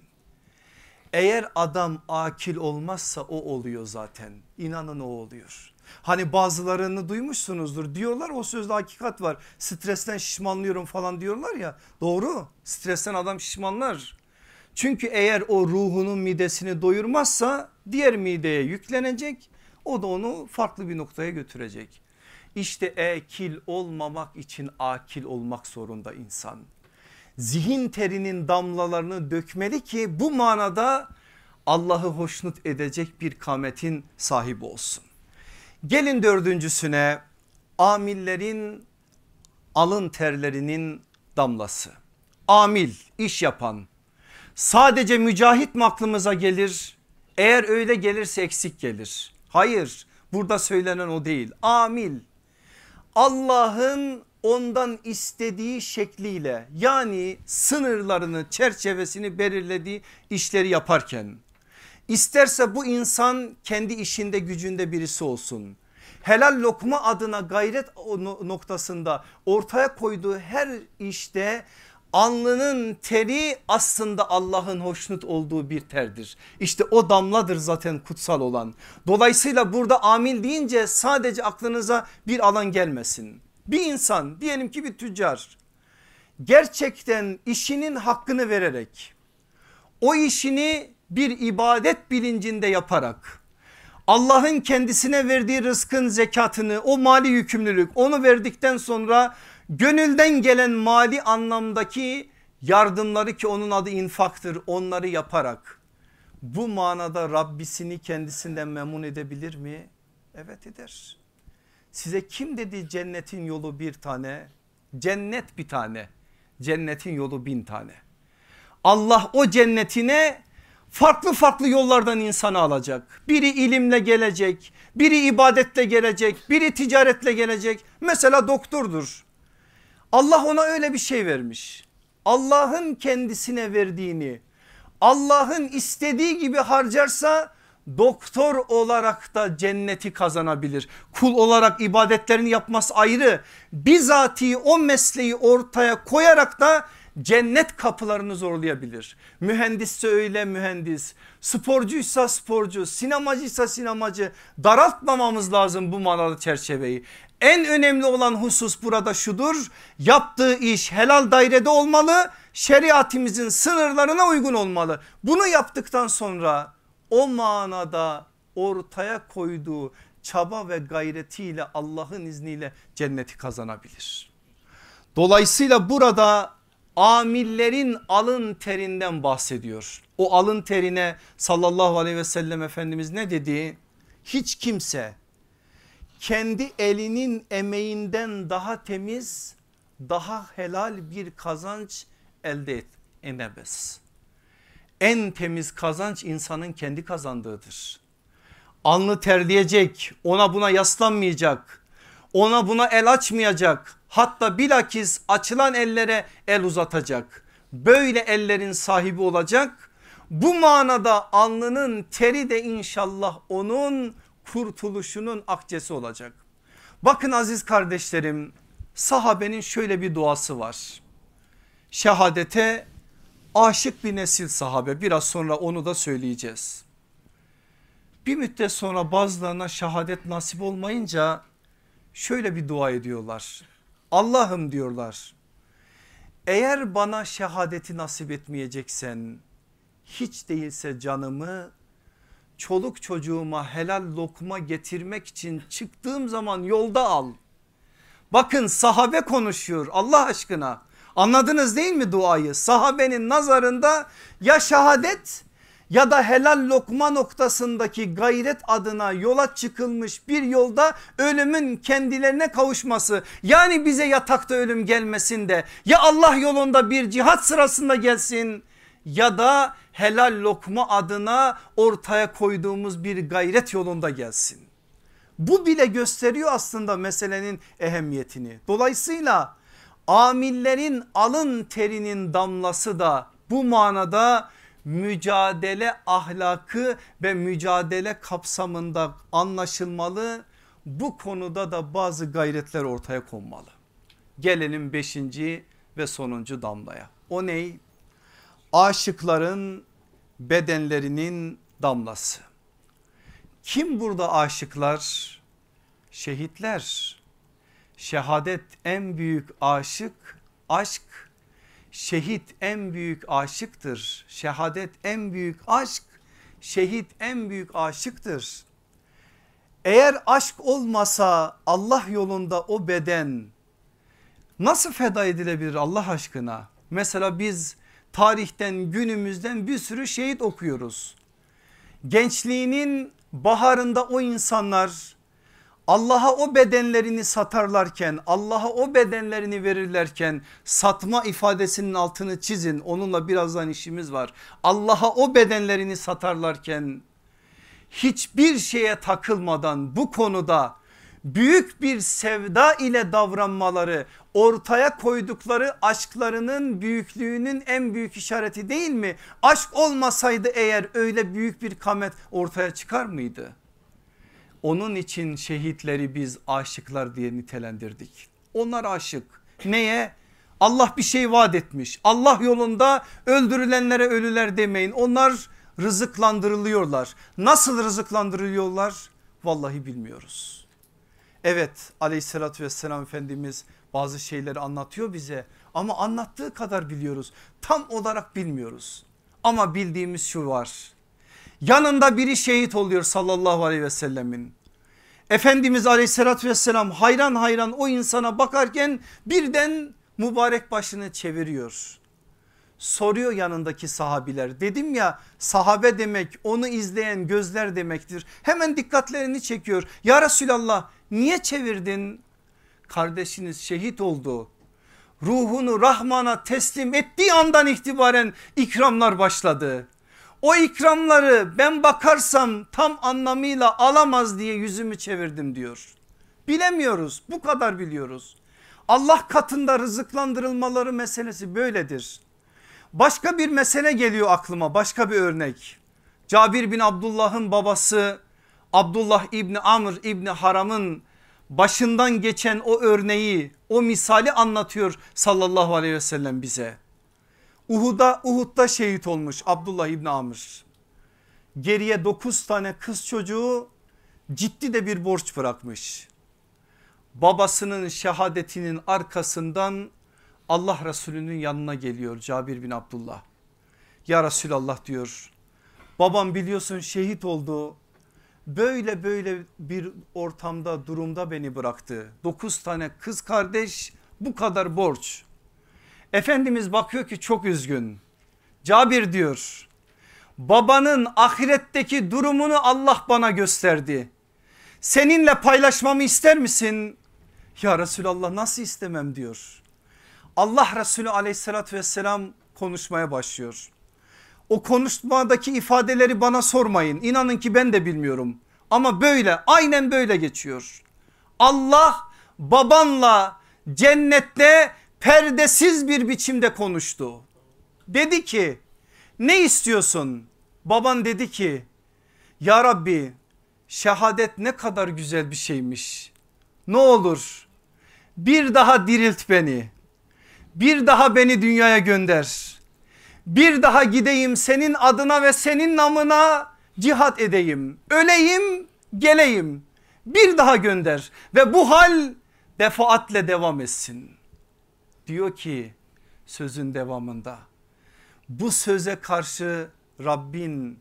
Eğer adam akil olmazsa o oluyor zaten. İnanın o oluyor. Hani bazılarını duymuşsunuzdur diyorlar o sözde hakikat var. Stresten şişmanlıyorum falan diyorlar ya doğru stresten adam şişmanlar. Çünkü eğer o ruhunun midesini doyurmazsa diğer mideye yüklenecek o da onu farklı bir noktaya götürecek. İşte ekil olmamak için akil olmak zorunda insan. Zihin terinin damlalarını dökmeli ki bu manada Allah'ı hoşnut edecek bir kametin sahibi olsun. Gelin dördüncüsüne amillerin alın terlerinin damlası. Amil iş yapan sadece mücahit mi aklımıza gelir? Eğer öyle gelirse eksik gelir. Hayır burada söylenen o değil. Amil Allah'ın ondan istediği şekliyle yani sınırlarını çerçevesini belirlediği işleri yaparken İsterse bu insan kendi işinde gücünde birisi olsun. Helal lokma adına gayret noktasında ortaya koyduğu her işte alnının teri aslında Allah'ın hoşnut olduğu bir terdir. İşte o damladır zaten kutsal olan. Dolayısıyla burada amil deyince sadece aklınıza bir alan gelmesin. Bir insan diyelim ki bir tüccar gerçekten işinin hakkını vererek o işini bir ibadet bilincinde yaparak Allah'ın kendisine verdiği rızkın zekatını o mali yükümlülük onu verdikten sonra gönülden gelen mali anlamdaki yardımları ki onun adı infaktır onları yaparak bu manada Rabbisini kendisinden memnun edebilir mi? Evet eder. Size kim dedi cennetin yolu bir tane? Cennet bir tane. cennetin yolu bin tane. Allah o cennetine farklı farklı yollardan insanı alacak. Biri ilimle gelecek, biri ibadetle gelecek, biri ticaretle gelecek. Mesela doktordur. Allah ona öyle bir şey vermiş. Allah'ın kendisine verdiğini Allah'ın istediği gibi harcarsa doktor olarak da cenneti kazanabilir. Kul olarak ibadetlerini yapması ayrı. Bizatihi o mesleği ortaya koyarak da cennet kapılarını zorlayabilir. Mühendisse öyle mühendis, sporcuysa sporcu, sinemacıysa sinemacı daraltmamamız lazım bu manalı çerçeveyi. En önemli olan husus burada şudur yaptığı iş helal dairede olmalı şeriatimizin sınırlarına uygun olmalı. Bunu yaptıktan sonra o manada ortaya koyduğu çaba ve gayretiyle Allah'ın izniyle cenneti kazanabilir. Dolayısıyla burada amillerin alın terinden bahsediyor. O alın terine sallallahu aleyhi ve sellem Efendimiz ne dedi? Hiç kimse kendi elinin emeğinden daha temiz daha helal bir kazanç elde edemez. En temiz kazanç insanın kendi kazandığıdır. Alnı terleyecek ona buna yaslanmayacak ona buna el açmayacak hatta bilakis açılan ellere el uzatacak. Böyle ellerin sahibi olacak. Bu manada alnının teri de inşallah onun kurtuluşunun akçesi olacak. Bakın aziz kardeşlerim sahabenin şöyle bir duası var. Şehadete aşık bir nesil sahabe biraz sonra onu da söyleyeceğiz. Bir müddet sonra bazılarına şehadet nasip olmayınca şöyle bir dua ediyorlar. Allah'ım diyorlar eğer bana şehadeti nasip etmeyeceksen hiç değilse canımı çoluk çocuğuma helal lokma getirmek için çıktığım zaman yolda al. Bakın sahabe konuşuyor Allah aşkına anladınız değil mi duayı? Sahabenin nazarında ya şehadet ya da helal lokma noktasındaki gayret adına yola çıkılmış bir yolda ölümün kendilerine kavuşması. Yani bize yatakta ölüm gelmesin de ya Allah yolunda bir cihat sırasında gelsin ya da helal lokma adına ortaya koyduğumuz bir gayret yolunda gelsin. Bu bile gösteriyor aslında meselenin ehemmiyetini. Dolayısıyla amillerin alın terinin damlası da bu manada mücadele ahlakı ve mücadele kapsamında anlaşılmalı. Bu konuda da bazı gayretler ortaya konmalı. Gelelim beşinci ve sonuncu damlaya. O ney? Aşıkların bedenlerinin damlası. Kim burada aşıklar? Şehitler. Şehadet en büyük aşık, aşk Şehit en büyük aşıktır. Şehadet en büyük aşk. Şehit en büyük aşıktır. Eğer aşk olmasa Allah yolunda o beden nasıl feda edilebilir Allah aşkına? Mesela biz tarihten günümüzden bir sürü şehit okuyoruz. Gençliğinin baharında o insanlar Allah'a o bedenlerini satarlarken Allah'a o bedenlerini verirlerken satma ifadesinin altını çizin onunla birazdan işimiz var. Allah'a o bedenlerini satarlarken hiçbir şeye takılmadan bu konuda büyük bir sevda ile davranmaları ortaya koydukları aşklarının büyüklüğünün en büyük işareti değil mi? Aşk olmasaydı eğer öyle büyük bir kamet ortaya çıkar mıydı? Onun için şehitleri biz aşıklar diye nitelendirdik. Onlar aşık. Neye? Allah bir şey vaat etmiş. Allah yolunda öldürülenlere ölüler demeyin. Onlar rızıklandırılıyorlar. Nasıl rızıklandırılıyorlar? Vallahi bilmiyoruz. Evet aleyhissalatü vesselam Efendimiz bazı şeyleri anlatıyor bize ama anlattığı kadar biliyoruz. Tam olarak bilmiyoruz. Ama bildiğimiz şu var. Yanında biri şehit oluyor sallallahu aleyhi ve sellemin. Efendimiz aleyhissalatü vesselam hayran hayran o insana bakarken birden mübarek başını çeviriyor. Soruyor yanındaki sahabiler dedim ya sahabe demek onu izleyen gözler demektir. Hemen dikkatlerini çekiyor. Ya Resulallah niye çevirdin? Kardeşiniz şehit oldu. ruhunu Rahman'a teslim ettiği andan itibaren ikramlar başladı. O ikramları ben bakarsam tam anlamıyla alamaz diye yüzümü çevirdim diyor. Bilemiyoruz bu kadar biliyoruz. Allah katında rızıklandırılmaları meselesi böyledir. Başka bir mesele geliyor aklıma başka bir örnek. Cabir bin Abdullah'ın babası Abdullah İbni Amr İbni Haram'ın başından geçen o örneği o misali anlatıyor sallallahu aleyhi ve sellem bize. Uhud'a Uhud'da şehit olmuş Abdullah İbni Amr. Geriye 9 tane kız çocuğu ciddi de bir borç bırakmış. Babasının şehadetinin arkasından Allah Resulü'nün yanına geliyor Cabir bin Abdullah. Ya Resulallah diyor babam biliyorsun şehit oldu böyle böyle bir ortamda durumda beni bıraktı. 9 tane kız kardeş bu kadar borç. Efendimiz bakıyor ki çok üzgün. Cabir diyor babanın ahiretteki durumunu Allah bana gösterdi. Seninle paylaşmamı ister misin? Ya Resulallah nasıl istemem diyor. Allah Resulü aleyhissalatü vesselam konuşmaya başlıyor. O konuşmadaki ifadeleri bana sormayın. İnanın ki ben de bilmiyorum. Ama böyle aynen böyle geçiyor. Allah babanla cennette perdesiz bir biçimde konuştu. Dedi ki ne istiyorsun? Baban dedi ki ya Rabbi şehadet ne kadar güzel bir şeymiş. Ne olur bir daha dirilt beni. Bir daha beni dünyaya gönder. Bir daha gideyim senin adına ve senin namına cihat edeyim. Öleyim geleyim. Bir daha gönder ve bu hal defaatle devam etsin. Diyor ki sözün devamında bu söze karşı Rabbin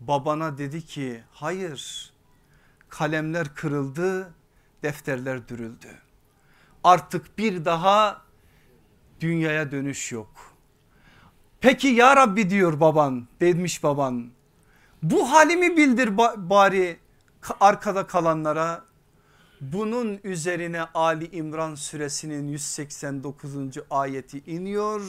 babana dedi ki hayır kalemler kırıldı defterler dürüldü. Artık bir daha dünyaya dönüş yok. Peki ya Rabbi diyor baban demiş baban bu halimi bildir bari arkada kalanlara. Bunun üzerine Ali İmran suresinin 189. ayeti iniyor.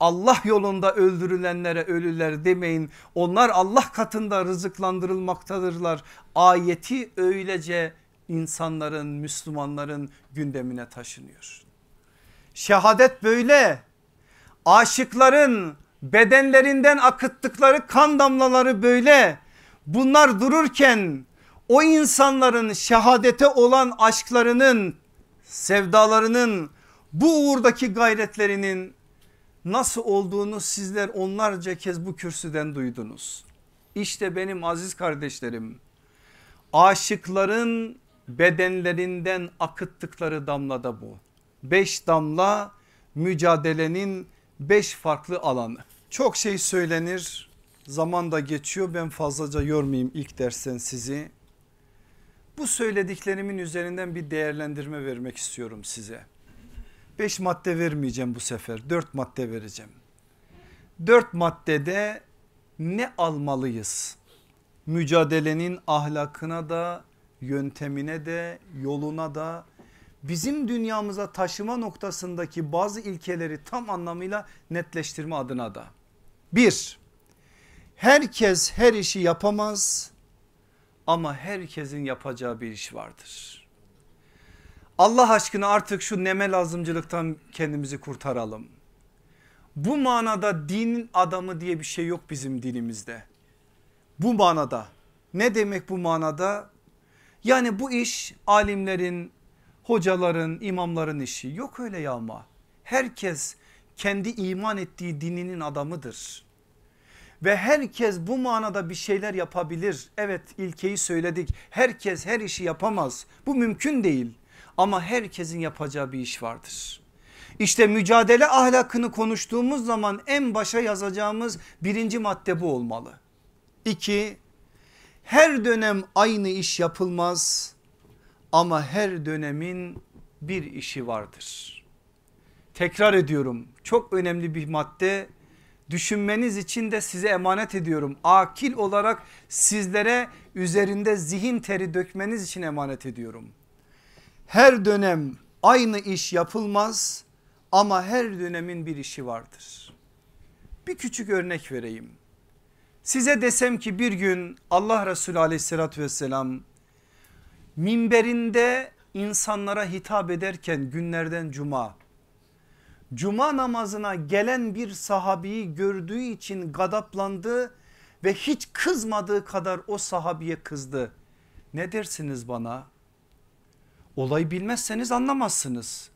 Allah yolunda öldürülenlere ölüler demeyin. Onlar Allah katında rızıklandırılmaktadırlar. Ayeti öylece insanların Müslümanların gündemine taşınıyor. Şehadet böyle. Aşıkların bedenlerinden akıttıkları kan damlaları böyle. Bunlar dururken o insanların şehadete olan aşklarının, sevdalarının, bu uğurdaki gayretlerinin nasıl olduğunu sizler onlarca kez bu kürsüden duydunuz. İşte benim aziz kardeşlerim aşıkların bedenlerinden akıttıkları damla da bu. Beş damla mücadelenin beş farklı alanı. Çok şey söylenir zaman da geçiyor ben fazlaca yormayayım ilk dersten sizi. Bu söylediklerimin üzerinden bir değerlendirme vermek istiyorum size. Beş madde vermeyeceğim bu sefer dört madde vereceğim. Dört maddede ne almalıyız? Mücadelenin ahlakına da yöntemine de yoluna da bizim dünyamıza taşıma noktasındaki bazı ilkeleri tam anlamıyla netleştirme adına da. Bir, herkes her işi yapamaz ama herkesin yapacağı bir iş vardır. Allah aşkına artık şu neme lazımcılıktan kendimizi kurtaralım. Bu manada din adamı diye bir şey yok bizim dinimizde. Bu manada ne demek bu manada? Yani bu iş alimlerin, hocaların, imamların işi yok öyle yağma. Herkes kendi iman ettiği dininin adamıdır. Ve herkes bu manada bir şeyler yapabilir. Evet ilkeyi söyledik. Herkes her işi yapamaz. Bu mümkün değil. Ama herkesin yapacağı bir iş vardır. İşte mücadele ahlakını konuştuğumuz zaman en başa yazacağımız birinci madde bu olmalı. İki, her dönem aynı iş yapılmaz ama her dönemin bir işi vardır. Tekrar ediyorum çok önemli bir madde düşünmeniz için de size emanet ediyorum. Akil olarak sizlere üzerinde zihin teri dökmeniz için emanet ediyorum. Her dönem aynı iş yapılmaz Ama her dönemin bir işi vardır. Bir küçük örnek vereyim. Size desem ki bir gün Allah Resulü aleyhissalatü vesselam minberinde insanlara hitap ederken günlerden cuma cuma namazına gelen bir sahabiyi gördüğü için gadaplandı ve hiç kızmadığı kadar o sahabiye kızdı. Ne dersiniz bana? Olayı bilmezseniz anlamazsınız.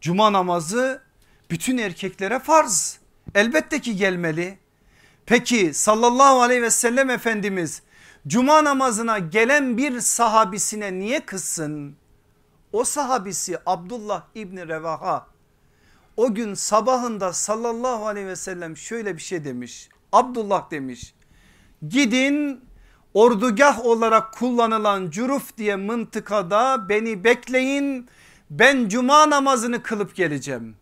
Cuma namazı bütün erkeklere farz. Elbette ki gelmeli. Peki sallallahu aleyhi ve sellem Efendimiz cuma namazına gelen bir sahabisine niye kızsın? O sahabisi Abdullah İbni Revaha o gün sabahında sallallahu aleyhi ve sellem şöyle bir şey demiş. Abdullah demiş gidin ordugah olarak kullanılan Curuf diye mıntıkada beni bekleyin ben cuma namazını kılıp geleceğim.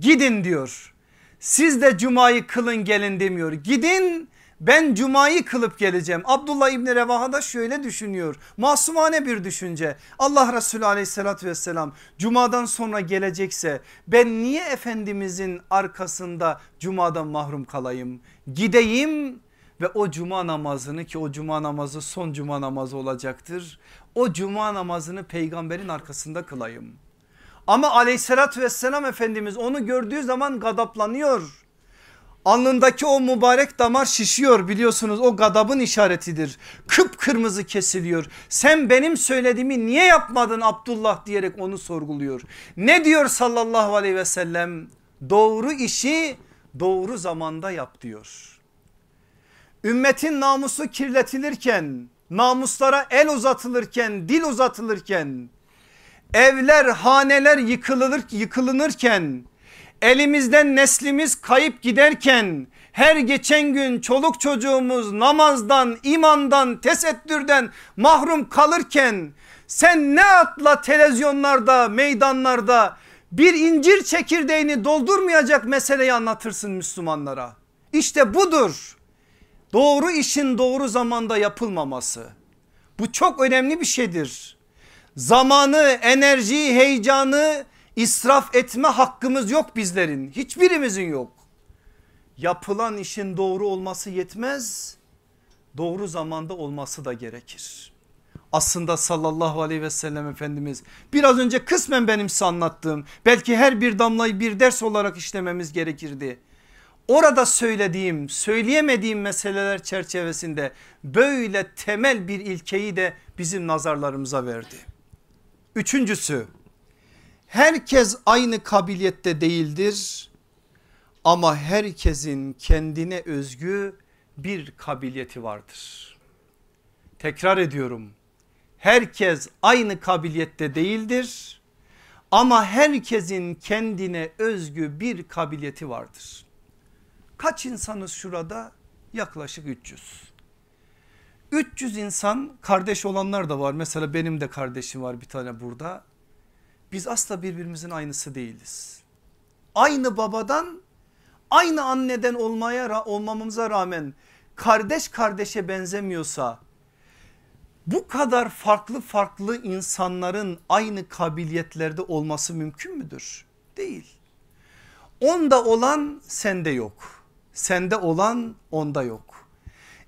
Gidin diyor. Siz de cumayı kılın gelin demiyor. Gidin ben cumayı kılıp geleceğim. Abdullah İbni Revaha da şöyle düşünüyor. Masumane bir düşünce. Allah Resulü aleyhissalatü vesselam cumadan sonra gelecekse ben niye Efendimizin arkasında cumadan mahrum kalayım? Gideyim ve o cuma namazını ki o cuma namazı son cuma namazı olacaktır. O cuma namazını peygamberin arkasında kılayım. Ama aleyhissalatü vesselam Efendimiz onu gördüğü zaman gadaplanıyor. Alnındaki o mübarek damar şişiyor biliyorsunuz o gadabın işaretidir. Kıpkırmızı kesiliyor. Sen benim söylediğimi niye yapmadın Abdullah diyerek onu sorguluyor. Ne diyor sallallahu aleyhi ve sellem? Doğru işi doğru zamanda yap diyor. Ümmetin namusu kirletilirken, namuslara el uzatılırken, dil uzatılırken, evler, haneler yıkılır, yıkılınırken, elimizden neslimiz kayıp giderken, her geçen gün çoluk çocuğumuz namazdan, imandan, tesettürden mahrum kalırken, sen ne atla televizyonlarda, meydanlarda bir incir çekirdeğini doldurmayacak meseleyi anlatırsın Müslümanlara. İşte budur doğru işin doğru zamanda yapılmaması. Bu çok önemli bir şeydir. Zamanı, enerjiyi, heyecanı israf etme hakkımız yok bizlerin. Hiçbirimizin yok. Yapılan işin doğru olması yetmez. Doğru zamanda olması da gerekir. Aslında sallallahu aleyhi ve sellem Efendimiz biraz önce kısmen benim size anlattığım belki her bir damlayı bir ders olarak işlememiz gerekirdi orada söylediğim söyleyemediğim meseleler çerçevesinde böyle temel bir ilkeyi de bizim nazarlarımıza verdi. Üçüncüsü herkes aynı kabiliyette değildir ama herkesin kendine özgü bir kabiliyeti vardır. Tekrar ediyorum herkes aynı kabiliyette değildir ama herkesin kendine özgü bir kabiliyeti vardır. Kaç insanız şurada? Yaklaşık 300. 300 insan kardeş olanlar da var. Mesela benim de kardeşim var bir tane burada. Biz asla birbirimizin aynısı değiliz. Aynı babadan aynı anneden olmaya olmamamıza rağmen kardeş kardeşe benzemiyorsa bu kadar farklı farklı insanların aynı kabiliyetlerde olması mümkün müdür? Değil. Onda olan sende yok. Sende olan onda yok.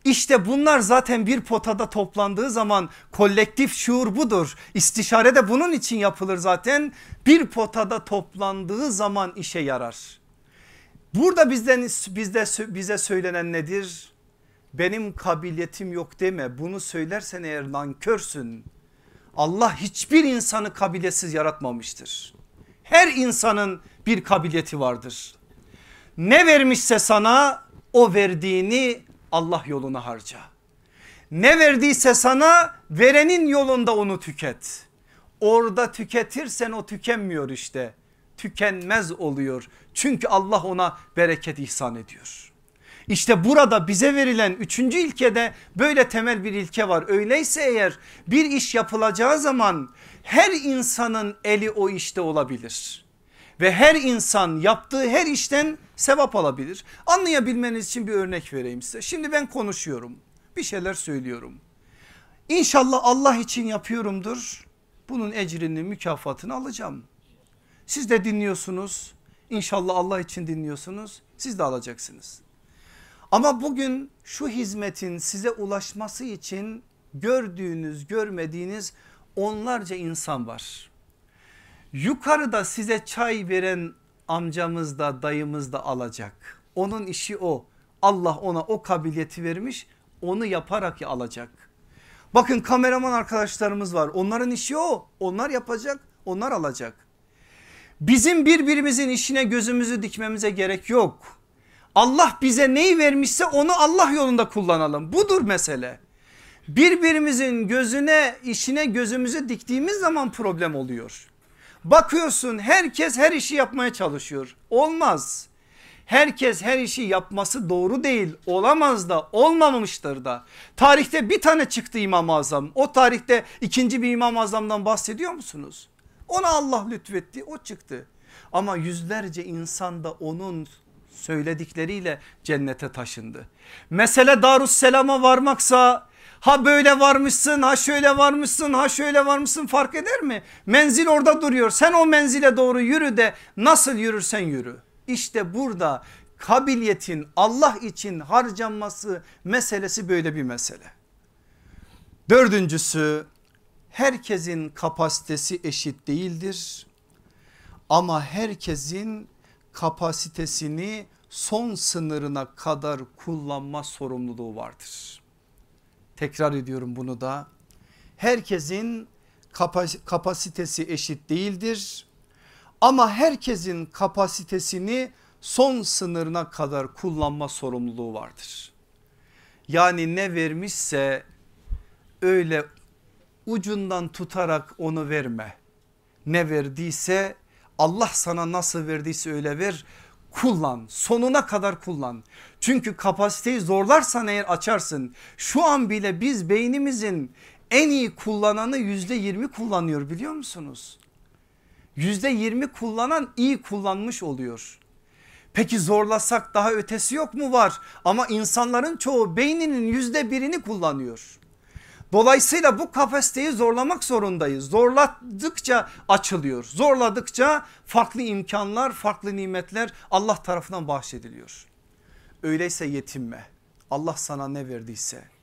İşte bunlar zaten bir potada toplandığı zaman kolektif şuur budur. İstişare de bunun için yapılır zaten. Bir potada toplandığı zaman işe yarar. Burada bizden bizde bize söylenen nedir? Benim kabiliyetim yok deme. Bunu söylersen eğer nankörsün. Allah hiçbir insanı kabiliyetsiz yaratmamıştır. Her insanın bir kabiliyeti vardır. Ne vermişse sana o verdiğini Allah yoluna harca. Ne verdiyse sana verenin yolunda onu tüket. Orada tüketirsen o tükenmiyor işte. Tükenmez oluyor. Çünkü Allah ona bereket ihsan ediyor. İşte burada bize verilen üçüncü ilkede böyle temel bir ilke var. Öyleyse eğer bir iş yapılacağı zaman her insanın eli o işte olabilir ve her insan yaptığı her işten sevap alabilir. Anlayabilmeniz için bir örnek vereyim size. Şimdi ben konuşuyorum bir şeyler söylüyorum. İnşallah Allah için yapıyorumdur. Bunun ecrini mükafatını alacağım. Siz de dinliyorsunuz. İnşallah Allah için dinliyorsunuz siz de alacaksınız. Ama bugün şu hizmetin size ulaşması için gördüğünüz görmediğiniz onlarca insan var. Yukarıda size çay veren amcamız da dayımız da alacak. Onun işi o. Allah ona o kabiliyeti vermiş onu yaparak alacak. Bakın kameraman arkadaşlarımız var onların işi o onlar yapacak onlar alacak. Bizim birbirimizin işine gözümüzü dikmemize gerek yok. Allah bize neyi vermişse onu Allah yolunda kullanalım budur mesele. Birbirimizin gözüne işine gözümüzü diktiğimiz zaman problem oluyor. Bakıyorsun herkes her işi yapmaya çalışıyor olmaz herkes her işi yapması doğru değil olamaz da olmamıştır da. Tarihte bir tane çıktı İmam-ı Azam o tarihte ikinci bir İmam-ı Azam'dan bahsediyor musunuz? Ona Allah lütfetti o çıktı ama yüzlerce insan da onun söyledikleriyle cennete taşındı. Mesele Darusselam'a varmaksa ha böyle varmışsın ha şöyle varmışsın ha şöyle varmışsın fark eder mi? Menzil orada duruyor sen o menzile doğru yürü de nasıl yürürsen yürü. İşte burada kabiliyetin Allah için harcanması meselesi böyle bir mesele. Dördüncüsü herkesin kapasitesi eşit değildir. Ama herkesin kapasitesini son sınırına kadar kullanma sorumluluğu vardır. Tekrar ediyorum bunu da. Herkesin kapasitesi eşit değildir ama herkesin kapasitesini son sınırına kadar kullanma sorumluluğu vardır. Yani ne vermişse öyle ucundan tutarak onu verme. Ne verdiyse Allah sana nasıl verdiyse öyle ver kullan sonuna kadar kullan. Çünkü kapasiteyi zorlarsan eğer açarsın. Şu an bile biz beynimizin en iyi kullananı yüzde yirmi kullanıyor biliyor musunuz? yüzde yirmi kullanan iyi kullanmış oluyor. Peki zorlasak daha ötesi yok mu var ama insanların çoğu beyninin yüzde birini kullanıyor. Dolayısıyla bu kapasiteyi zorlamak zorundayız. Zorladıkça açılıyor. Zorladıkça farklı imkanlar, farklı nimetler Allah tarafından bahşediliyor. Öyleyse yetinme. Allah sana ne verdiyse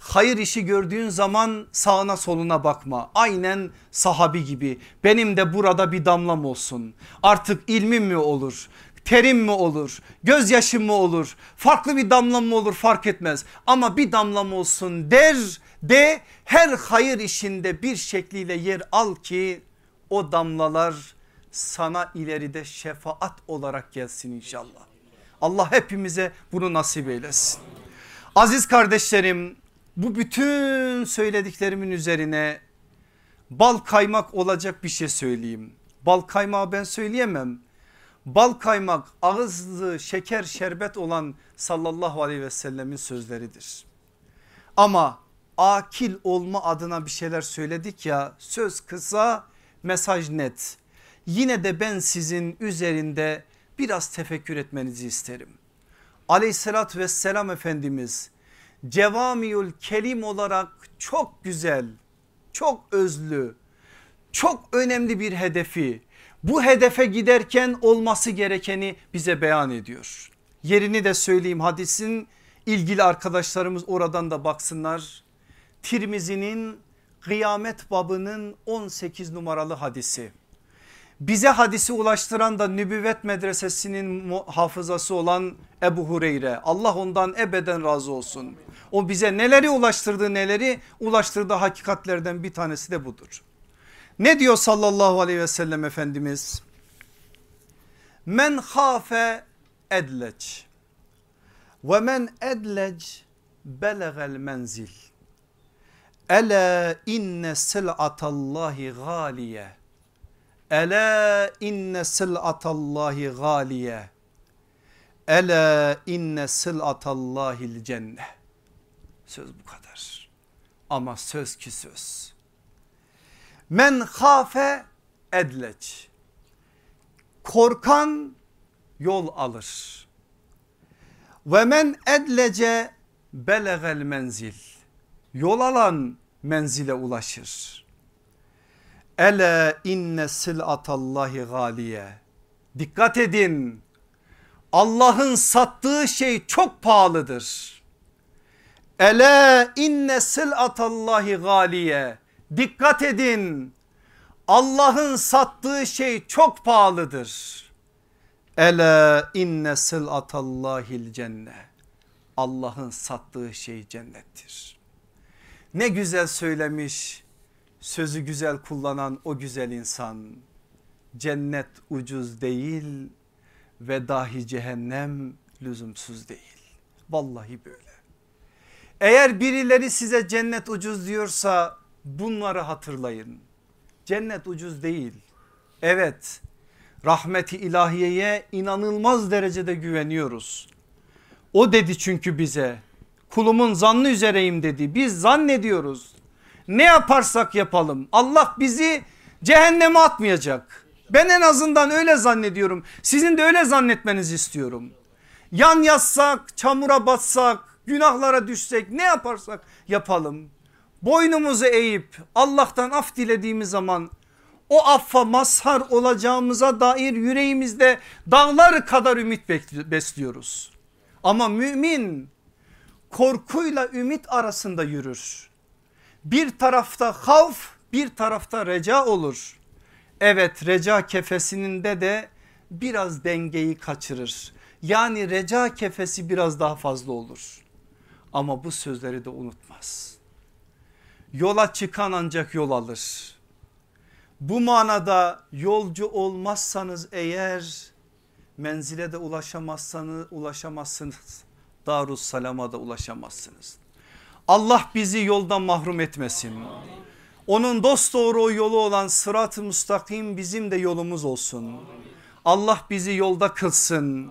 hayır işi gördüğün zaman sağına soluna bakma. Aynen sahabi gibi benim de burada bir damlam olsun. Artık ilmim mi olur? Terim mi olur? Gözyaşım mı olur? Farklı bir damlam mı olur fark etmez. Ama bir damlam olsun der de her hayır işinde bir şekliyle yer al ki o damlalar sana ileride şefaat olarak gelsin inşallah. Allah hepimize bunu nasip eylesin. Aziz kardeşlerim bu bütün söylediklerimin üzerine bal kaymak olacak bir şey söyleyeyim. Bal kaymağı ben söyleyemem. Bal kaymak ağızlı şeker şerbet olan sallallahu aleyhi ve sellemin sözleridir. Ama akil olma adına bir şeyler söyledik ya söz kısa mesaj net. Yine de ben sizin üzerinde biraz tefekkür etmenizi isterim. Aleyhissalatü vesselam Efendimiz cevamiül kelim olarak çok güzel, çok özlü, çok önemli bir hedefi bu hedefe giderken olması gerekeni bize beyan ediyor. Yerini de söyleyeyim hadisin ilgili arkadaşlarımız oradan da baksınlar. Tirmizi'nin kıyamet babının 18 numaralı hadisi. Bize hadisi ulaştıran da nübüvvet medresesinin hafızası olan Ebu Hureyre. Allah ondan ebeden razı olsun. O bize neleri ulaştırdı neleri ulaştırdı hakikatlerden bir tanesi de budur. Ne diyor sallallahu aleyhi ve sellem Efendimiz? Men hafe edleç ve men edlec belegel menzil. Ela inne sil'atallahi galiye. Ela inne sil'atallahi galiye. Ela inne sil'atallahil cennet. Söz bu kadar. Ama söz ki söz. Men hafe edleç. Korkan yol alır. Ve men edlece belegel menzil. Yol alan menzile ulaşır. Ele inne silatallahi galiye. Dikkat edin Allah'ın sattığı şey çok pahalıdır. Ele inne silatallahi galiye. Dikkat edin Allah'ın sattığı şey çok pahalıdır. Ele inne silatallahil cennet. Allah'ın sattığı şey cennettir. Ne güzel söylemiş sözü güzel kullanan o güzel insan. Cennet ucuz değil ve dahi cehennem lüzumsuz değil. Vallahi böyle. Eğer birileri size cennet ucuz diyorsa bunları hatırlayın. Cennet ucuz değil. Evet rahmeti ilahiyeye inanılmaz derecede güveniyoruz. O dedi çünkü bize kulumun zannı üzereyim dedi. Biz zannediyoruz. Ne yaparsak yapalım Allah bizi cehenneme atmayacak. Ben en azından öyle zannediyorum. Sizin de öyle zannetmenizi istiyorum. Yan yazsak, çamura batsak, günahlara düşsek ne yaparsak yapalım. Boynumuzu eğip Allah'tan af dilediğimiz zaman o affa mazhar olacağımıza dair yüreğimizde dağlar kadar ümit besliyoruz. Ama mümin korkuyla ümit arasında yürür. Bir tarafta havf bir tarafta reca olur. Evet reca kefesinde de biraz dengeyi kaçırır. Yani reca kefesi biraz daha fazla olur. Ama bu sözleri de unutmaz. Yola çıkan ancak yol alır. Bu manada yolcu olmazsanız eğer menzile de ulaşamazsanız ulaşamazsınız. Darus salama da ulaşamazsınız. Allah bizi yoldan mahrum etmesin. Onun dost doğru yolu olan sırat-ı müstakim bizim de yolumuz olsun. Allah bizi yolda kılsın.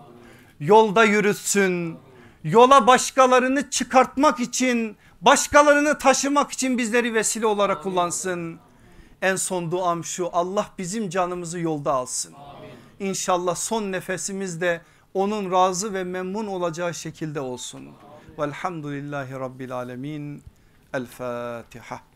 Yolda yürütsün. Yola başkalarını çıkartmak için başkalarını taşımak için bizleri vesile olarak kullansın. En son duam şu Allah bizim canımızı yolda alsın. İnşallah son nefesimiz de onun razı ve memnun olacağı şekilde olsun. Velhamdülillahi Rabbil Alemin. El Fatiha.